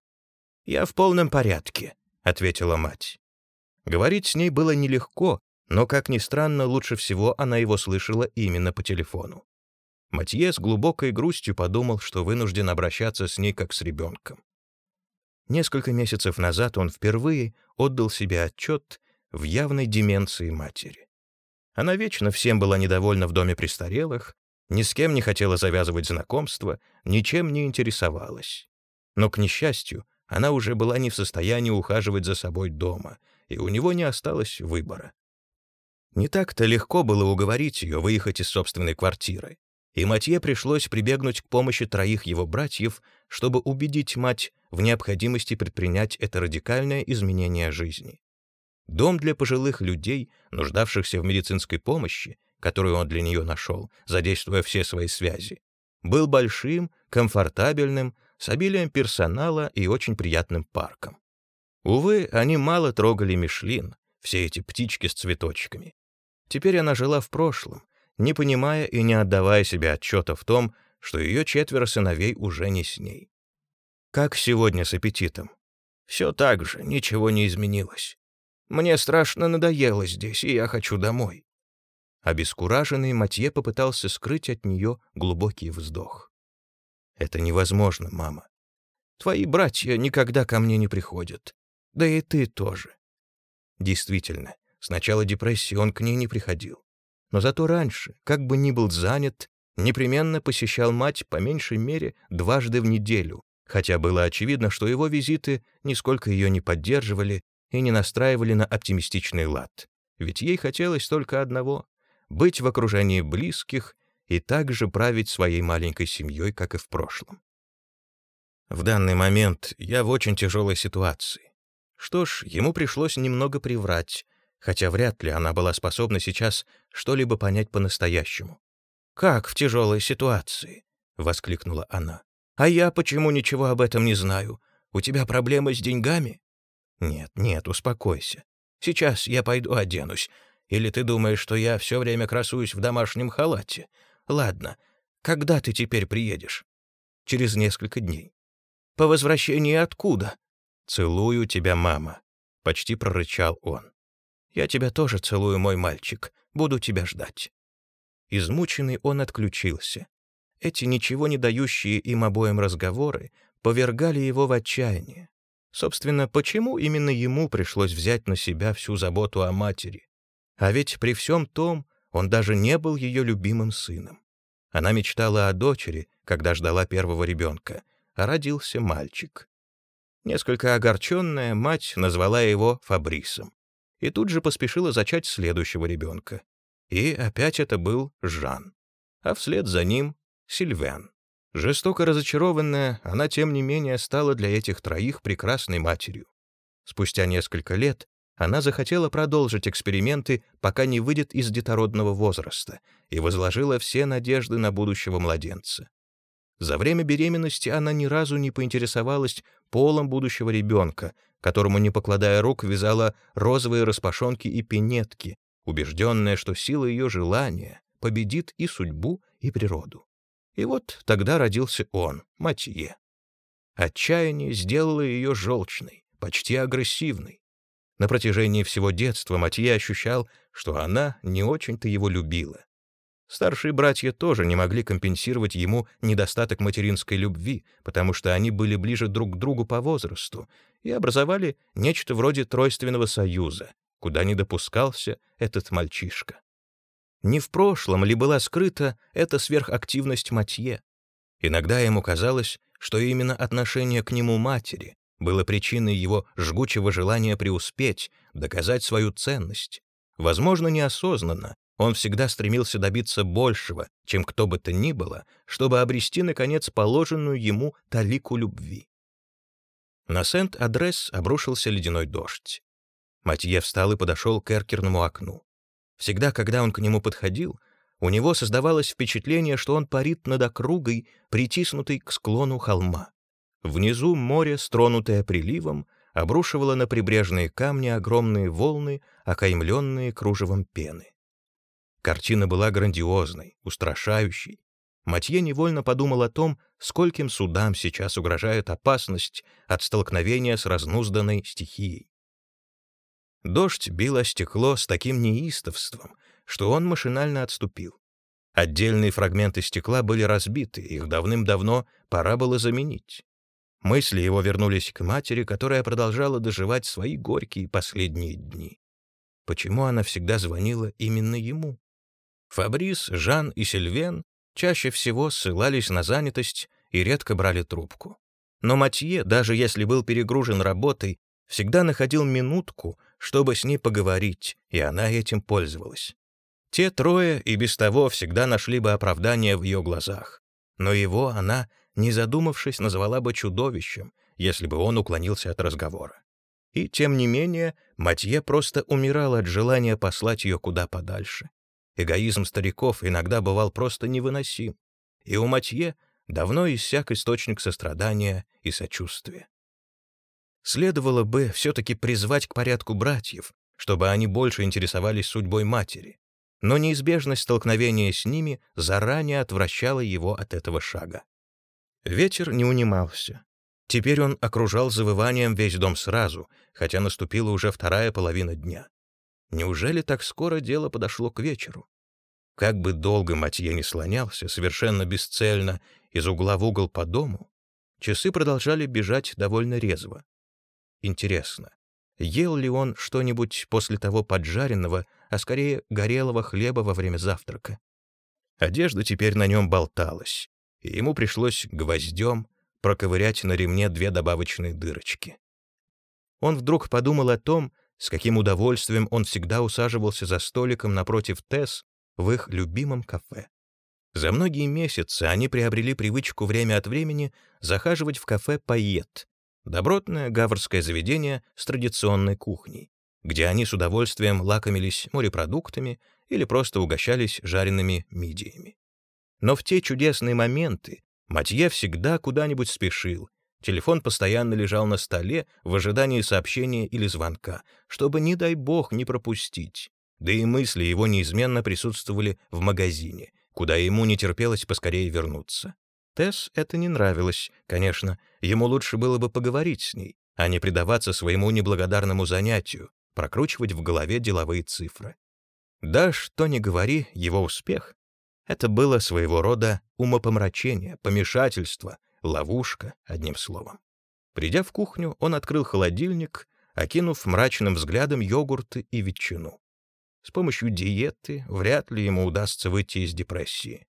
«Я в полном порядке», — ответила мать. Говорить с ней было нелегко, но, как ни странно, лучше всего она его слышала именно по телефону. Матье с глубокой грустью подумал, что вынужден обращаться с ней как с ребенком. Несколько месяцев назад он впервые отдал себе отчет в явной деменции матери. Она вечно всем была недовольна в доме престарелых, ни с кем не хотела завязывать знакомства, ничем не интересовалась. Но, к несчастью, она уже была не в состоянии ухаживать за собой дома, и у него не осталось выбора. Не так-то легко было уговорить ее выехать из собственной квартиры, и Матье пришлось прибегнуть к помощи троих его братьев, чтобы убедить мать в необходимости предпринять это радикальное изменение жизни. Дом для пожилых людей, нуждавшихся в медицинской помощи, которую он для нее нашел, задействуя все свои связи, был большим, комфортабельным, с обилием персонала и очень приятным парком. Увы, они мало трогали Мишлин, все эти птички с цветочками. Теперь она жила в прошлом, не понимая и не отдавая себе отчета в том, что ее четверо сыновей уже не с ней. Как сегодня с аппетитом? Все так же, ничего не изменилось. Мне страшно надоело здесь, и я хочу домой. Обескураженный Матье попытался скрыть от нее глубокий вздох. «Это невозможно, мама. Твои братья никогда ко мне не приходят. Да и ты тоже». Действительно, с начала депрессии он к ней не приходил. Но зато раньше, как бы ни был занят, непременно посещал мать по меньшей мере дважды в неделю, хотя было очевидно, что его визиты нисколько ее не поддерживали и не настраивали на оптимистичный лад. Ведь ей хотелось только одного — быть в окружении близких и также править своей маленькой семьей, как и в прошлом. В данный момент я в очень тяжелой ситуации. Что ж, ему пришлось немного приврать, хотя вряд ли она была способна сейчас что-либо понять по-настоящему. «Как в тяжелой ситуации?» — воскликнула она. «А я почему ничего об этом не знаю? У тебя проблемы с деньгами?» «Нет, нет, успокойся. Сейчас я пойду оденусь. Или ты думаешь, что я все время красуюсь в домашнем халате? Ладно, когда ты теперь приедешь?» «Через несколько дней». «По возвращении откуда?» «Целую тебя, мама», — почти прорычал он. «Я тебя тоже целую, мой мальчик. Буду тебя ждать». Измученный он отключился. Эти ничего не дающие им обоим разговоры повергали его в отчаяние. Собственно, почему именно ему пришлось взять на себя всю заботу о матери? А ведь при всем том он даже не был ее любимым сыном. Она мечтала о дочери, когда ждала первого ребенка, а родился мальчик. Несколько огорченная, мать назвала его Фабрисом и тут же поспешила зачать следующего ребенка. И опять это был Жан, а вслед за ним — Сильвен. Жестоко разочарованная, она, тем не менее, стала для этих троих прекрасной матерью. Спустя несколько лет она захотела продолжить эксперименты, пока не выйдет из детородного возраста, и возложила все надежды на будущего младенца. За время беременности она ни разу не поинтересовалась полом будущего ребенка, которому, не покладая рук, вязала розовые распашонки и пинетки, убежденная, что сила ее желания победит и судьбу, и природу. И вот тогда родился он, Матье. Отчаяние сделало ее желчной, почти агрессивной. На протяжении всего детства Матье ощущал, что она не очень-то его любила. Старшие братья тоже не могли компенсировать ему недостаток материнской любви, потому что они были ближе друг к другу по возрасту и образовали нечто вроде тройственного союза, куда не допускался этот мальчишка. Не в прошлом ли была скрыта эта сверхактивность Матье? Иногда ему казалось, что именно отношение к нему матери было причиной его жгучего желания преуспеть, доказать свою ценность. Возможно, неосознанно, он всегда стремился добиться большего, чем кто бы то ни было, чтобы обрести, наконец, положенную ему талику любви. На Сент-Адрес обрушился ледяной дождь. Матье встал и подошел к эркерному окну. Всегда, когда он к нему подходил, у него создавалось впечатление, что он парит над округой, притиснутой к склону холма. Внизу море, стронутое приливом, обрушивало на прибрежные камни огромные волны, окаймленные кружевом пены. Картина была грандиозной, устрашающей. Матье невольно подумал о том, скольким судам сейчас угрожает опасность от столкновения с разнузданной стихией. Дождь бил о стекло с таким неистовством, что он машинально отступил. Отдельные фрагменты стекла были разбиты, их давным-давно пора было заменить. Мысли его вернулись к матери, которая продолжала доживать свои горькие последние дни. Почему она всегда звонила именно ему? Фабрис, Жан и Сильвен чаще всего ссылались на занятость и редко брали трубку. Но Матье, даже если был перегружен работой, всегда находил минутку, чтобы с ней поговорить, и она этим пользовалась. Те трое и без того всегда нашли бы оправдание в ее глазах. Но его она, не задумавшись, назвала бы чудовищем, если бы он уклонился от разговора. И, тем не менее, Матье просто умирал от желания послать ее куда подальше. Эгоизм стариков иногда бывал просто невыносим, и у Матье давно иссяк источник сострадания и сочувствия. Следовало бы все-таки призвать к порядку братьев, чтобы они больше интересовались судьбой матери. Но неизбежность столкновения с ними заранее отвращала его от этого шага. Ветер не унимался. Теперь он окружал завыванием весь дом сразу, хотя наступила уже вторая половина дня. Неужели так скоро дело подошло к вечеру? Как бы долго Матье не слонялся, совершенно бесцельно, из угла в угол по дому, часы продолжали бежать довольно резво. Интересно, ел ли он что-нибудь после того поджаренного, а скорее горелого хлеба во время завтрака? Одежда теперь на нем болталась, и ему пришлось гвоздем проковырять на ремне две добавочные дырочки. Он вдруг подумал о том, с каким удовольствием он всегда усаживался за столиком напротив Тесс в их любимом кафе. За многие месяцы они приобрели привычку время от времени захаживать в кафе «Пайет», Добротное гаврское заведение с традиционной кухней, где они с удовольствием лакомились морепродуктами или просто угощались жареными мидиями. Но в те чудесные моменты Матье всегда куда-нибудь спешил, Телефон постоянно лежал на столе в ожидании сообщения или звонка, чтобы, не дай бог, не пропустить. Да и мысли его неизменно присутствовали в магазине, куда ему не терпелось поскорее вернуться. Тесс это не нравилось, конечно, ему лучше было бы поговорить с ней, а не предаваться своему неблагодарному занятию, прокручивать в голове деловые цифры. Да, что ни говори, его успех — это было своего рода умопомрачение, помешательство, ловушка, одним словом. Придя в кухню, он открыл холодильник, окинув мрачным взглядом йогурты и ветчину. С помощью диеты вряд ли ему удастся выйти из депрессии.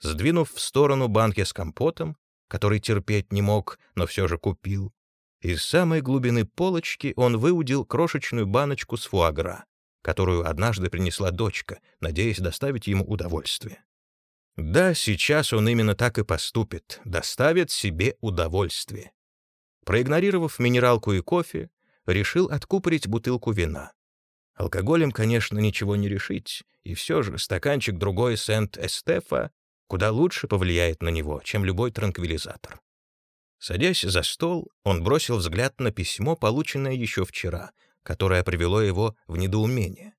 Сдвинув в сторону банки с компотом, который терпеть не мог, но все же купил, из самой глубины полочки он выудил крошечную баночку с фуагра, которую однажды принесла дочка, надеясь доставить ему удовольствие. Да, сейчас он именно так и поступит, доставит себе удовольствие. Проигнорировав минералку и кофе, решил откупорить бутылку вина. Алкоголем, конечно, ничего не решить, и все же стаканчик другой Сент-Эстефа куда лучше повлияет на него, чем любой транквилизатор. Садясь за стол, он бросил взгляд на письмо, полученное еще вчера, которое привело его в недоумение.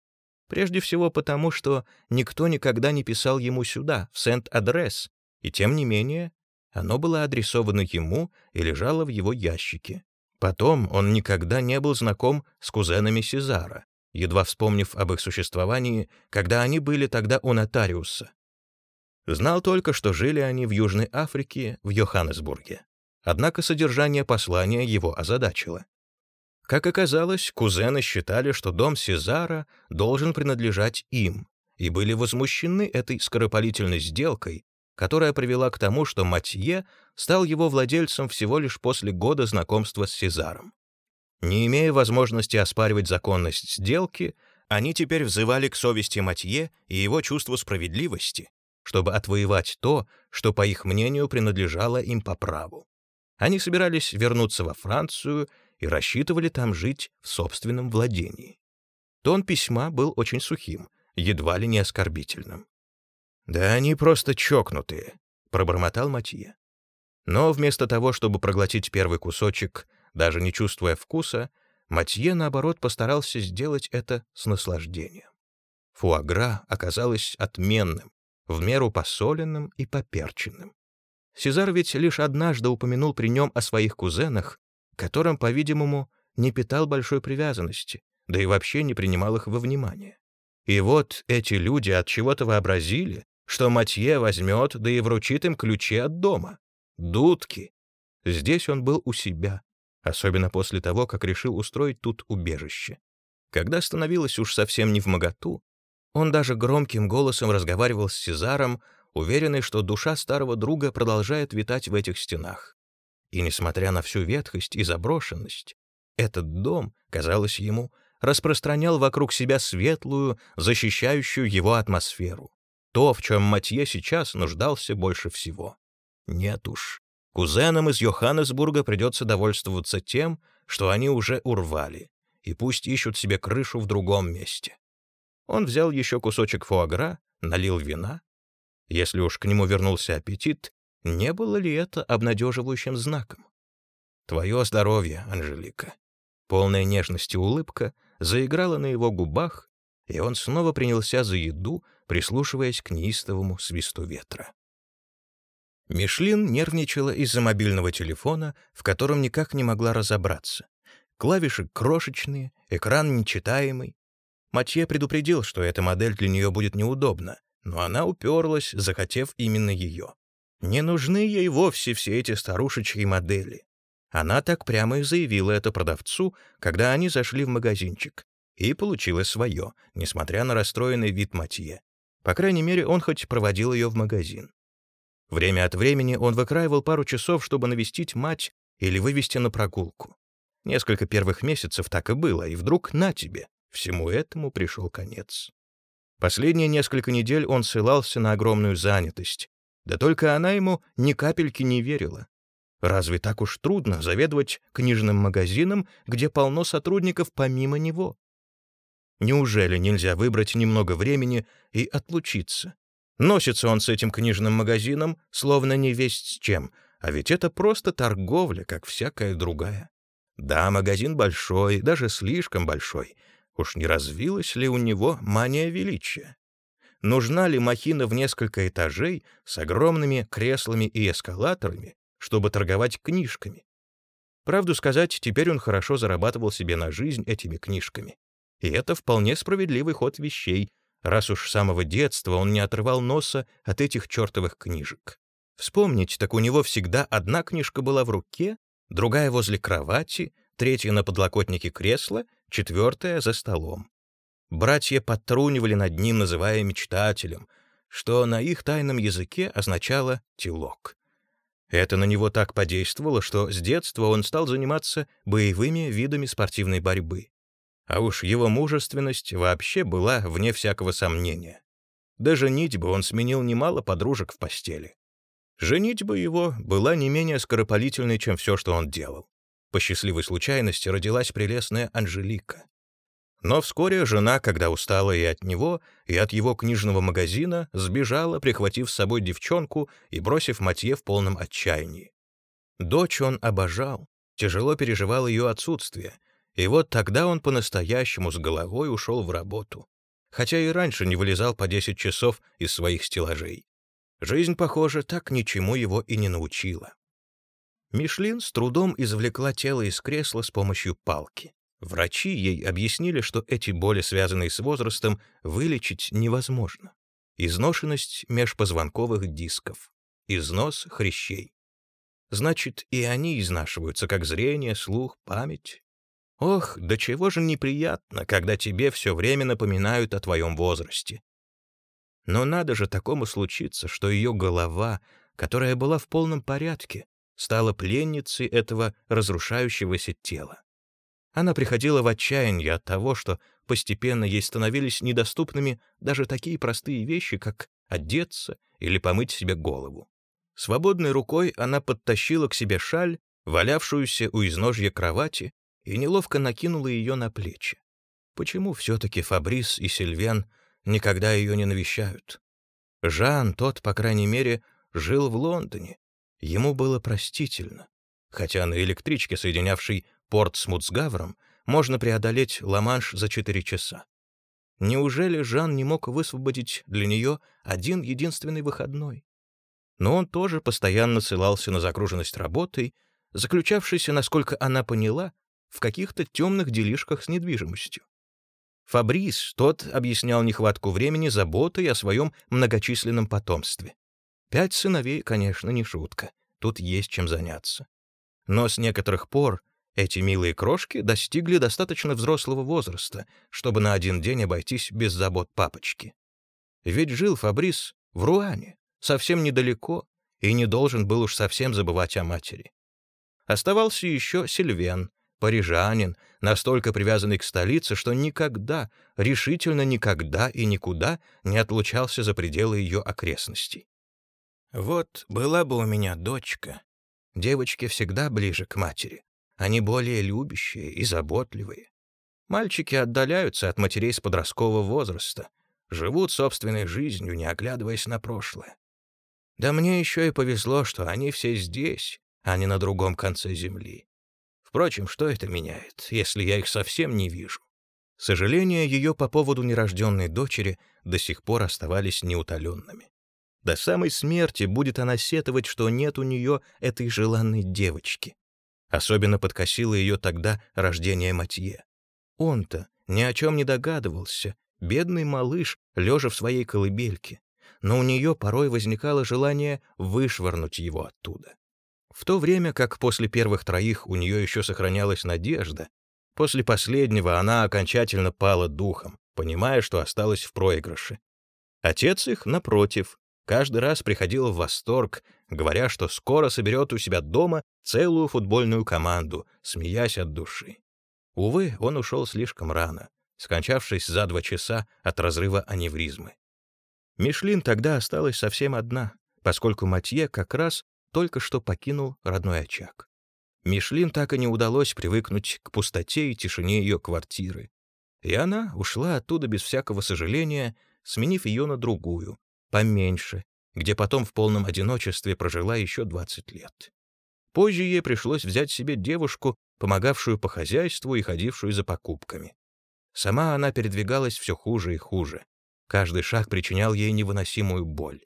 Прежде всего потому, что никто никогда не писал ему сюда, в Сент-Адрес, и тем не менее оно было адресовано ему и лежало в его ящике. Потом он никогда не был знаком с кузенами Сезара, едва вспомнив об их существовании, когда они были тогда у нотариуса. Знал только, что жили они в Южной Африке, в Йоханнесбурге. Однако содержание послания его озадачило. Как оказалось, кузены считали, что дом Сезара должен принадлежать им, и были возмущены этой скоропалительной сделкой, которая привела к тому, что Матье стал его владельцем всего лишь после года знакомства с Сезаром. Не имея возможности оспаривать законность сделки, они теперь взывали к совести Матье и его чувству справедливости, чтобы отвоевать то, что, по их мнению, принадлежало им по праву. Они собирались вернуться во Францию и рассчитывали там жить в собственном владении. Тон письма был очень сухим, едва ли не оскорбительным. «Да они просто чокнутые», — пробормотал Матье. Но вместо того, чтобы проглотить первый кусочек, даже не чувствуя вкуса, Матье, наоборот, постарался сделать это с наслаждением. Фуагра оказалось отменным, в меру посоленным и поперченным. Сезар ведь лишь однажды упомянул при нем о своих кузенах, которым, по-видимому, не питал большой привязанности, да и вообще не принимал их во внимание. И вот эти люди от чего-то вообразили, что Матье возьмет, да и вручит им ключи от дома. Дудки. Здесь он был у себя, особенно после того, как решил устроить тут убежище. Когда становилось уж совсем не в моготу, он даже громким голосом разговаривал с Сезаром, уверенный, что душа старого друга продолжает витать в этих стенах. И несмотря на всю ветхость и заброшенность, этот дом, казалось ему, распространял вокруг себя светлую, защищающую его атмосферу. То, в чем Матье сейчас нуждался больше всего. Нет уж, кузенам из Йоханнесбурга придется довольствоваться тем, что они уже урвали, и пусть ищут себе крышу в другом месте. Он взял еще кусочек фуагра, налил вина. Если уж к нему вернулся аппетит, не было ли это обнадеживающим знаком? «Твое здоровье, Анжелика». Полная нежности улыбка заиграла на его губах, и он снова принялся за еду, прислушиваясь к неистовому свисту ветра. Мишлин нервничала из-за мобильного телефона, в котором никак не могла разобраться. Клавиши крошечные, экран нечитаемый, Матье предупредил, что эта модель для нее будет неудобна, но она уперлась, захотев именно ее. Не нужны ей вовсе все эти старушечьи модели. Она так прямо и заявила это продавцу, когда они зашли в магазинчик, и получила свое, несмотря на расстроенный вид Матье. По крайней мере, он хоть проводил ее в магазин. Время от времени он выкраивал пару часов, чтобы навестить мать или вывести на прогулку. Несколько первых месяцев так и было, и вдруг на тебе. Всему этому пришел конец. Последние несколько недель он ссылался на огромную занятость, да только она ему ни капельки не верила. Разве так уж трудно заведовать книжным магазином, где полно сотрудников помимо него? Неужели нельзя выбрать немного времени и отлучиться? Носится он с этим книжным магазином, словно не весть с чем, А ведь это просто торговля, как всякая другая. Да, магазин большой, даже слишком большой. Уж не развилась ли у него мания величия? Нужна ли махина в несколько этажей с огромными креслами и эскалаторами, чтобы торговать книжками? Правду сказать, теперь он хорошо зарабатывал себе на жизнь этими книжками. И это вполне справедливый ход вещей, раз уж с самого детства он не отрывал носа от этих чертовых книжек. Вспомнить, так у него всегда одна книжка была в руке, другая возле кровати, третья на подлокотнике кресла, четвертая за столом. Братья подтрунивали над ним, называя мечтателем, что на их тайном языке означало «телок». Это на него так подействовало, что с детства он стал заниматься боевыми видами спортивной борьбы. А уж его мужественность вообще была вне всякого сомнения. Даже нитьбы он сменил немало подружек в постели. Женитьба его была не менее скоропалительной, чем все, что он делал. По счастливой случайности родилась прелестная Анжелика. Но вскоре жена, когда устала и от него, и от его книжного магазина, сбежала, прихватив с собой девчонку и бросив Матье в полном отчаянии. Дочь он обожал, тяжело переживал ее отсутствие, и вот тогда он по-настоящему с головой ушел в работу, хотя и раньше не вылезал по 10 часов из своих стеллажей. Жизнь, похоже, так ничему его и не научила. Мишлин с трудом извлекла тело из кресла с помощью палки. Врачи ей объяснили, что эти боли, связанные с возрастом, вылечить невозможно. Изношенность межпозвонковых дисков, износ хрящей. Значит, и они изнашиваются, как зрение, слух, память. Ох, до чего же неприятно, когда тебе все время напоминают о твоем возрасте. Но надо же такому случиться, что ее голова, которая была в полном порядке, стала пленницей этого разрушающегося тела. Она приходила в отчаяние от того, что постепенно ей становились недоступными даже такие простые вещи, как одеться или помыть себе голову. Свободной рукой она подтащила к себе шаль, валявшуюся у изножья кровати, и неловко накинула ее на плечи. Почему все-таки Фабрис и Сильвен никогда ее не навещают? Жан, тот, по крайней мере, жил в Лондоне. Ему было простительно. Хотя на электричке, соединявшей Портсмут с Гавром, можно преодолеть Ла-Манш за четыре часа. Неужели Жан не мог высвободить для нее один единственный выходной? Но он тоже постоянно ссылался на загруженность работой, заключавшейся, насколько она поняла, в каких-то темных делишках с недвижимостью. Фабрис, тот объяснял нехватку времени заботой о своем многочисленном потомстве. Пять сыновей, конечно, не шутка, тут есть чем заняться. Но с некоторых пор эти милые крошки достигли достаточно взрослого возраста, чтобы на один день обойтись без забот папочки. Ведь жил Фабрис в Руане, совсем недалеко, и не должен был уж совсем забывать о матери. Оставался еще Сильвен, парижанин, настолько привязанный к столице, что никогда, решительно никогда и никуда не отлучался за пределы ее окрестностей. Вот была бы у меня дочка. Девочки всегда ближе к матери. Они более любящие и заботливые. Мальчики отдаляются от матерей с подросткового возраста, живут собственной жизнью, не оглядываясь на прошлое. Да мне еще и повезло, что они все здесь, а не на другом конце земли. Впрочем, что это меняет, если я их совсем не вижу? Сожаления ее по поводу нерожденной дочери до сих пор оставались неутоленными. До самой смерти будет она сетовать, что нет у нее этой желанной девочки. Особенно подкосило ее тогда рождение Матье. Он-то ни о чем не догадывался, бедный малыш, лежа в своей колыбельке, но у нее порой возникало желание вышвырнуть его оттуда. В то время как после первых троих у нее еще сохранялась надежда, после последнего она окончательно пала духом, понимая, что осталась в проигрыше. Отец их, напротив, каждый раз приходил в восторг, говоря, что скоро соберет у себя дома целую футбольную команду, смеясь от души. Увы, он ушел слишком рано, скончавшись за два часа от разрыва аневризмы. Мишлин тогда осталась совсем одна, поскольку Матье как раз только что покинул родной очаг. Мишлин так и не удалось привыкнуть к пустоте и тишине ее квартиры. И она ушла оттуда без всякого сожаления, сменив ее на другую, поменьше, где потом в полном одиночестве прожила еще 20 лет. Позже ей пришлось взять себе девушку, помогавшую по хозяйству и ходившую за покупками. Сама она передвигалась все хуже и хуже. Каждый шаг причинял ей невыносимую боль.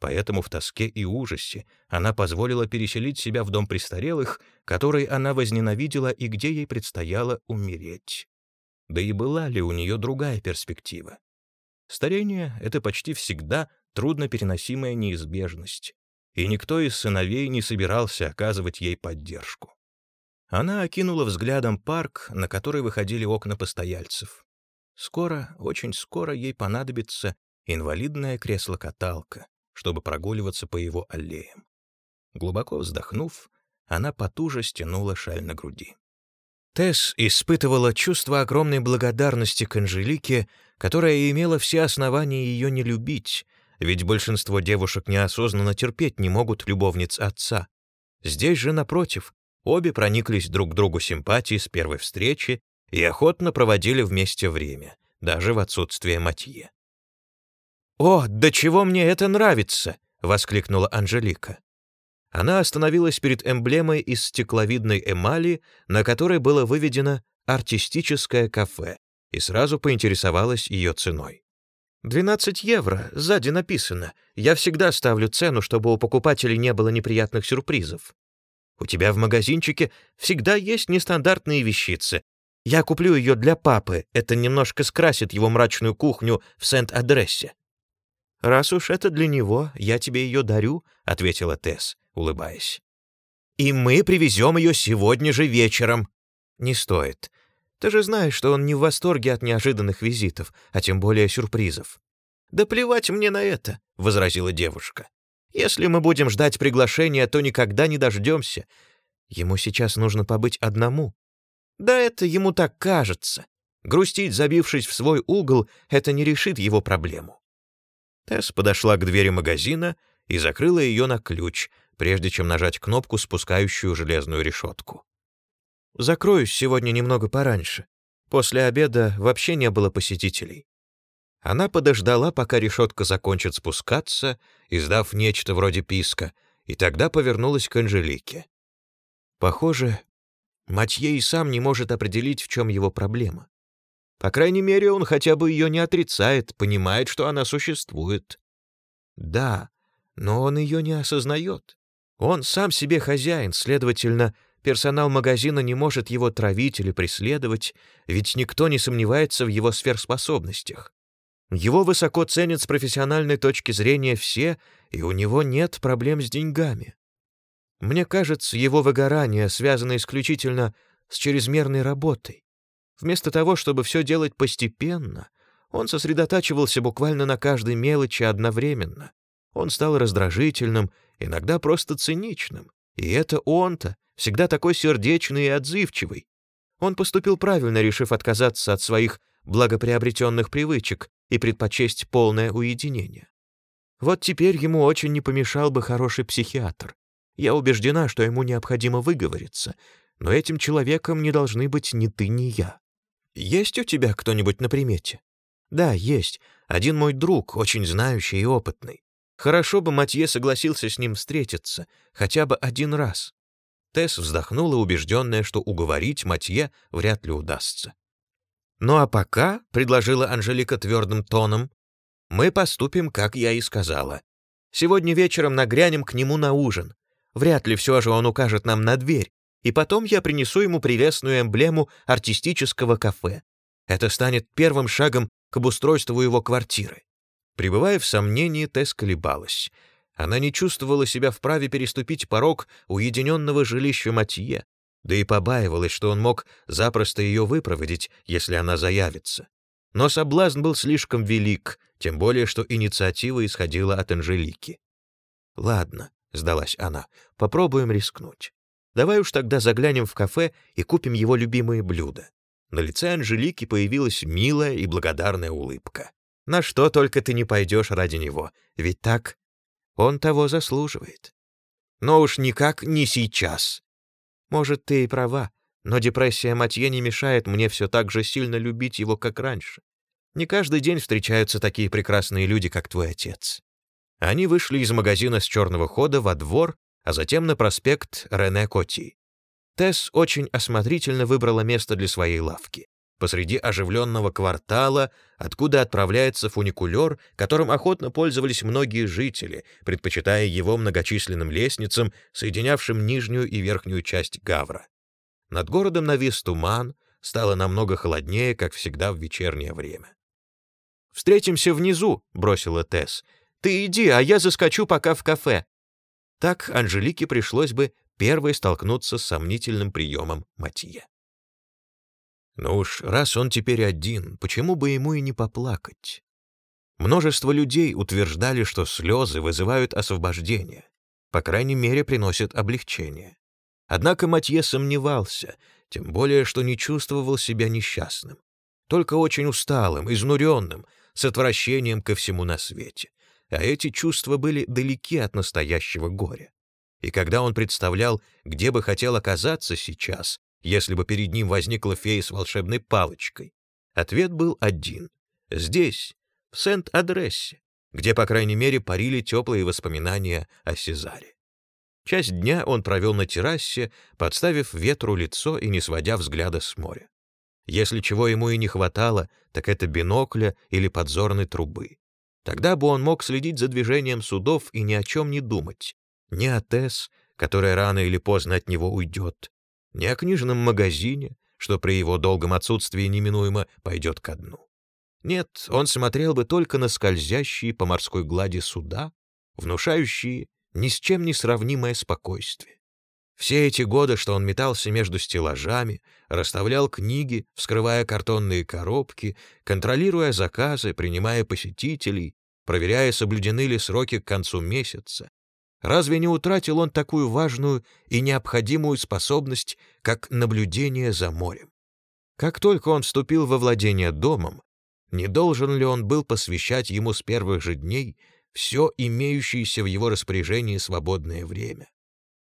Поэтому в тоске и ужасе она позволила переселить себя в дом престарелых, который она возненавидела и где ей предстояло умереть. Да и была ли у нее другая перспектива? Старение — это почти всегда трудно переносимая неизбежность, и никто из сыновей не собирался оказывать ей поддержку. Она окинула взглядом парк, на который выходили окна постояльцев. Скоро, очень скоро ей понадобится инвалидное кресло-каталка, чтобы прогуливаться по его аллеям. Глубоко вздохнув, она потуже стянула шаль на груди. Тесс испытывала чувство огромной благодарности к Анжелике, которая имела все основания ее не любить, ведь большинство девушек неосознанно терпеть не могут любовниц отца. Здесь же, напротив, обе прониклись друг к другу симпатией с первой встречи и охотно проводили вместе время, даже в отсутствие Матье. «О, до чего мне это нравится!» — воскликнула Анжелика. Она остановилась перед эмблемой из стекловидной эмали, на которой было выведено «артистическое кафе», и сразу поинтересовалась ее ценой. «12 евро, сзади написано. Я всегда ставлю цену, чтобы у покупателей не было неприятных сюрпризов. У тебя в магазинчике всегда есть нестандартные вещицы. Я куплю ее для папы, это немножко скрасит его мрачную кухню в Сент-Адрессе». «Раз уж это для него, я тебе ее дарю», — ответила Тесс, улыбаясь. «И мы привезем ее сегодня же вечером». «Не стоит. Ты же знаешь, что он не в восторге от неожиданных визитов, а тем более сюрпризов». «Да плевать мне на это», — возразила девушка. «Если мы будем ждать приглашения, то никогда не дождемся. Ему сейчас нужно побыть одному». «Да это ему так кажется. Грустить, забившись в свой угол, это не решит его проблему». Тесс подошла к двери магазина и закрыла ее на ключ, прежде чем нажать кнопку, спускающую железную решетку. Закроюсь сегодня немного пораньше. После обеда вообще не было посетителей. Она подождала, пока решетка закончит спускаться, издав нечто вроде писка, и тогда повернулась к Анжелике. Похоже, Матье и сам не может определить, в чем его проблема. По крайней мере, он хотя бы ее не отрицает, понимает, что она существует. Да, но он ее не осознает. Он сам себе хозяин, следовательно, Персонал магазина не может его травить или преследовать, ведь никто не сомневается в его сверхспособностях. Его высоко ценят с профессиональной точки зрения все, и у него нет проблем с деньгами. Мне кажется, его выгорание связано исключительно с чрезмерной работой. Вместо того, чтобы все делать постепенно, он сосредотачивался буквально на каждой мелочи одновременно. Он стал раздражительным, иногда просто циничным. И это он-то, всегда такой сердечный и отзывчивый. Он поступил правильно, решив отказаться от своих благоприобретенных привычек и предпочесть полное уединение. Вот теперь ему очень не помешал бы хороший психиатр. Я убеждена, что ему необходимо выговориться, но этим человеком не должны быть ни ты, ни я. Есть у тебя кто-нибудь на примете? Да, есть. Один мой друг, очень знающий и опытный. Хорошо бы Матье согласился с ним встретиться, хотя бы один раз. Тесс вздохнула, убежденная, что уговорить Матье вряд ли удастся. «Ну а пока», — предложила Анжелика твердым тоном, — «мы поступим, как я и сказала. Сегодня вечером нагрянем к нему на ужин. Вряд ли все же он укажет нам на дверь, и потом я принесу ему прелестную эмблему артистического кафе. Это станет первым шагом к обустройству его квартиры». Пребывая в сомнении, Тесс колебалась — она не чувствовала себя вправе переступить порог уединенного жилища Матье, да и побаивалась, что он мог запросто ее выпроводить, если она заявится. Но соблазн был слишком велик, тем более, что инициатива исходила от Анжелики. «Ладно», — сдалась она, — «попробуем рискнуть. Давай уж тогда заглянем в кафе и купим его любимые блюда». На лице Анжелики появилась милая и благодарная улыбка. «На что только ты не пойдешь ради него, ведь так он того заслуживает. Но уж никак не сейчас. Может, ты и права, но депрессия Матье не мешает мне все так же сильно любить его, как раньше. Не каждый день встречаются такие прекрасные люди, как твой отец. Они вышли из магазина с черного хода во двор, а затем на проспект Рене Коти. Тесс очень осмотрительно выбрала место для своей лавки. Посреди оживленного квартала, откуда отправляется фуникулер, которым охотно пользовались многие жители, предпочитая его многочисленным лестницам, соединявшим нижнюю и верхнюю часть Гавра. Над городом навис туман, стало намного холоднее, как всегда в вечернее время. «Встретимся внизу», — бросила Тесс. «Ты иди, а я заскочу пока в кафе». Так Анжелике пришлось бы первой столкнуться с сомнительным приемом Матье. Ну уж, раз он теперь один, почему бы ему и не поплакать? Множество людей утверждали, что слезы вызывают освобождение, по крайней мере, приносят облегчение. Однако Матье сомневался, тем более, что не чувствовал себя несчастным, только очень усталым, изнуренным, с отвращением ко всему на свете. А эти чувства были далеки от настоящего горя. И когда он представлял, где бы хотел оказаться сейчас, если бы перед ним возникла фея с волшебной палочкой, ответ был один — здесь, в Сент-Адрессе, где, по крайней мере, парили теплые воспоминания о Сезаре. Часть дня он провел на террасе, подставив ветру лицо и не сводя взгляда с моря. Если чего ему и не хватало, так это бинокля или подзорной трубы. Тогда бы он мог следить за движением судов и ни о чем не думать. Ни о Тесс, которая рано или поздно от него уйдет, ни о книжном магазине, что при его долгом отсутствии неминуемо пойдет ко дну. Нет, он смотрел бы только на скользящие по морской глади суда, внушающие ни с чем не сравнимое спокойствие. Все эти годы, что он метался между стеллажами, расставлял книги, вскрывая картонные коробки, контролируя заказы, принимая посетителей, проверяя, соблюдены ли сроки к концу месяца. Разве не утратил он такую важную и необходимую способность, как наблюдение за морем? Как только он вступил во владение домом, не должен ли он был посвящать ему с первых же дней все имеющееся в его распоряжении свободное время?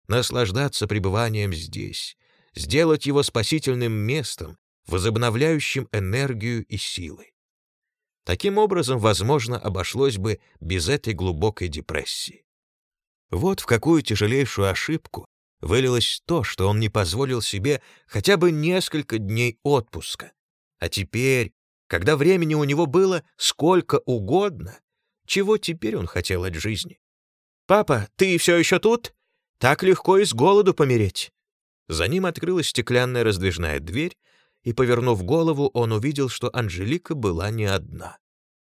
наслаждаться пребыванием здесь, сделать его спасительным местом, возобновляющим энергию и силы. Таким образом, возможно, обошлось бы без этой глубокой депрессии. Вот в какую тяжелейшую ошибку вылилось то, что он не позволил себе хотя бы несколько дней отпуска. А теперь, когда времени у него было сколько угодно, чего теперь он хотел от жизни? «Папа, ты все еще тут?» Так легко и с голоду помереть. За ним открылась стеклянная раздвижная дверь, и, повернув голову, он увидел, что Анжелика была не одна.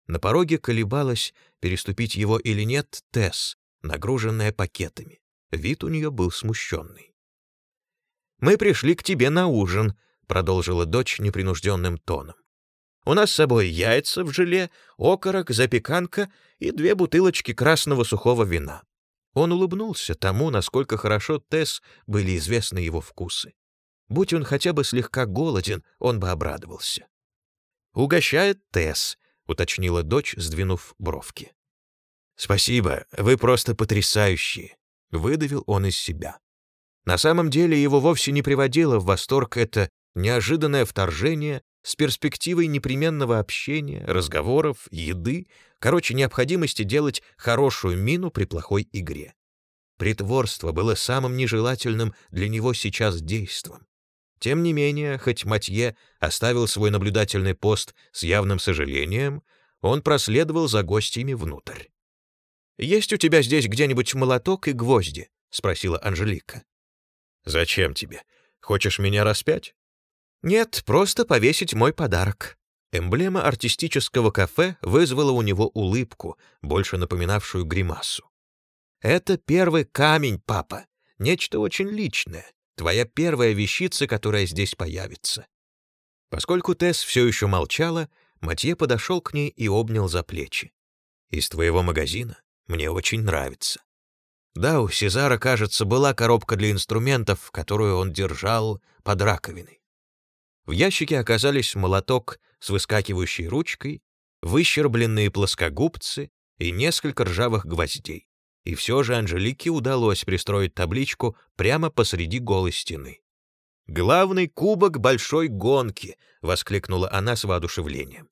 На пороге колебалась, переступить его или нет, Тесс, нагруженная пакетами. Вид у нее был смущенный. «Мы пришли к тебе на ужин», — продолжила дочь непринужденным тоном. «У нас с собой яйца в желе, окорок, запеканка и две бутылочки красного сухого вина. Он улыбнулся тому, насколько хорошо Тесс были известны его вкусы. Будь он хотя бы слегка голоден, он бы обрадовался. «Угощает Тесс», — уточнила дочь, сдвинув бровки. «Спасибо, вы просто потрясающие», — выдавил он из себя. На самом деле его вовсе не приводило в восторг это неожиданное вторжение с перспективой непременного общения, разговоров, еды, короче, необходимости делать хорошую мину при плохой игре. Притворство было самым нежелательным для него сейчас действом. Тем не менее, хоть Матье оставил свой наблюдательный пост с явным сожалением, он проследовал за гостями внутрь. «Есть у тебя здесь где-нибудь молоток и гвозди?» — спросила Анжелика. «Зачем тебе? Хочешь меня распять?» Нет, просто повесить мой подарок. Эмблема артистического кафе вызвала у него улыбку, больше напоминавшую гримасу. Это первый камень, папа. Нечто очень личное. Твоя первая вещица, которая здесь появится. Поскольку Тесс все еще молчала, Матье подошел к ней и обнял за плечи. «Из твоего магазина? Мне очень нравится». Да, у Сезара, кажется, была коробка для инструментов, которую он держал под раковиной. В ящике оказались молоток с выскакивающей ручкой, выщербленные плоскогубцы и несколько ржавых гвоздей. И все же Анжелике удалось пристроить табличку прямо посреди голой стены. «Главный кубок большой гонки!» — воскликнула она с воодушевлением.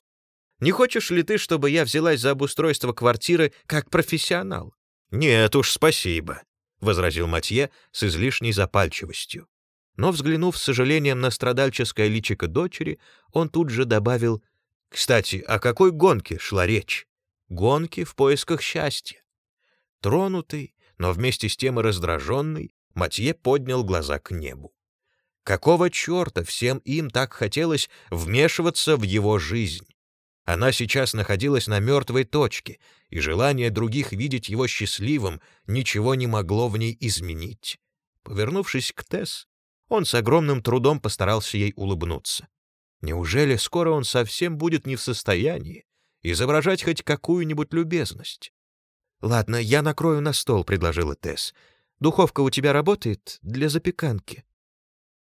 «Не хочешь ли ты, чтобы я взялась за обустройство квартиры как профессионал?» «Нет уж, спасибо». — возразил Матье с излишней запальчивостью. Но, взглянув с сожалением на страдальческое личико дочери, он тут же добавил, «Кстати, о какой гонке шла речь? Гонке в поисках счастья». Тронутый, но вместе с тем и раздраженный, Матье поднял глаза к небу. Какого черта всем им так хотелось вмешиваться в его жизнь? Она сейчас находилась на мертвой точке, и желание других видеть его счастливым ничего не могло в ней изменить. Повернувшись к Тесс, он с огромным трудом постарался ей улыбнуться. Неужели скоро он совсем будет не в состоянии изображать хоть какую-нибудь любезность? «Ладно, я накрою на стол», — предложила Тесс. «Духовка у тебя работает для запеканки?»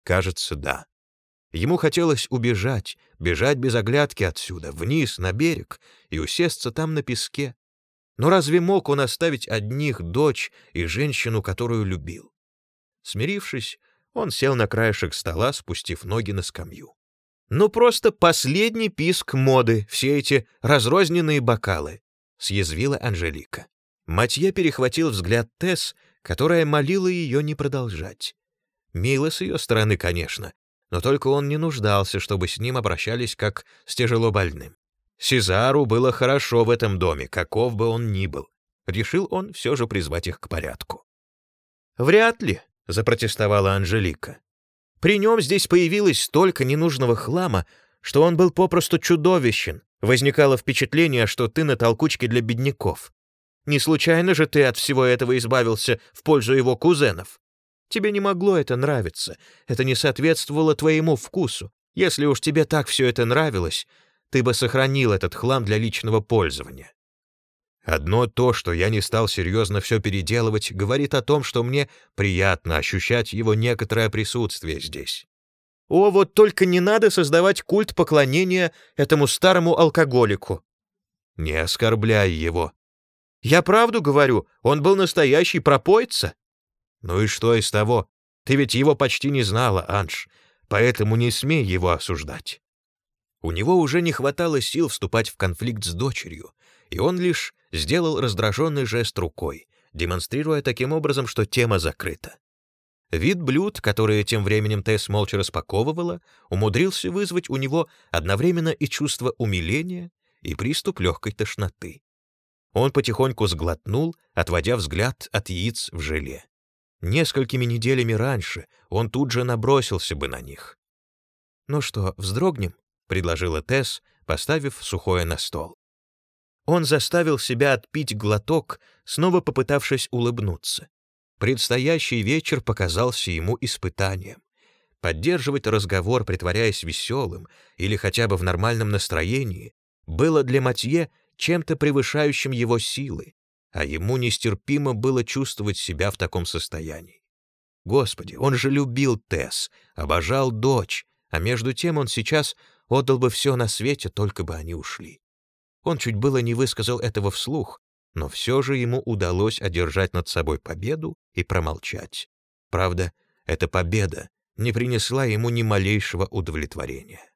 Кажется, да. Ему хотелось убежать, бежать без оглядки отсюда, вниз, на берег, и усесться там на песке. Но разве мог он оставить одних дочь и женщину, которую любил? Смирившись, он сел на краешек стола, спустив ноги на скамью. «Ну просто последний писк моды, все эти разрозненные бокалы», — съязвила Анжелика. Матье перехватил взгляд Тесс, которая молила ее не продолжать. Мило с ее стороны, конечно, но только он не нуждался, чтобы с ним обращались как с тяжело больным. Сезару было хорошо в этом доме, каков бы он ни был. Решил он все же призвать их к порядку. «Вряд ли», — запротестовала Анжелика. «При нем здесь появилось столько ненужного хлама, что он был попросту чудовищен. Возникало впечатление, что ты на толкучке для бедняков. Не случайно же ты от всего этого избавился в пользу его кузенов. Тебе не могло это нравиться, это не соответствовало твоему вкусу. Если уж тебе так все это нравилось, ты бы сохранил этот хлам для личного пользования. Одно то, что я не стал серьезно все переделывать, говорит о том, что мне приятно ощущать его некоторое присутствие здесь. О, вот только не надо создавать культ поклонения этому старому алкоголику. Не оскорбляй его. Я правду говорю, он был настоящий пропойца. Ну и что из того? Ты ведь его почти не знала, Анж, поэтому не смей его осуждать. У него уже не хватало сил вступать в конфликт с дочерью, и он лишь сделал раздраженный жест рукой, демонстрируя таким образом, что тема закрыта. Вид блюд, которые тем временем Тесс молча распаковывала, умудрился вызвать у него одновременно и чувство умиления, и приступ легкой тошноты. Он потихоньку сглотнул, отводя взгляд от яиц в желе. Несколькими неделями раньше он тут же набросился бы на них. «Ну что, вздрогнем?» — предложила Тесс, поставив сухое на стол. Он заставил себя отпить глоток, снова попытавшись улыбнуться. Предстоящий вечер показался ему испытанием. Поддерживать разговор, притворяясь веселым или хотя бы в нормальном настроении, было для Матье чем-то превышающим его силы, а ему нестерпимо было чувствовать себя в таком состоянии. Господи, он же любил Тесс, обожал дочь, а между тем он сейчас отдал бы все на свете, только бы они ушли. Он чуть было не высказал этого вслух, но все же ему удалось одержать над собой победу и промолчать. Правда, эта победа не принесла ему ни малейшего удовлетворения.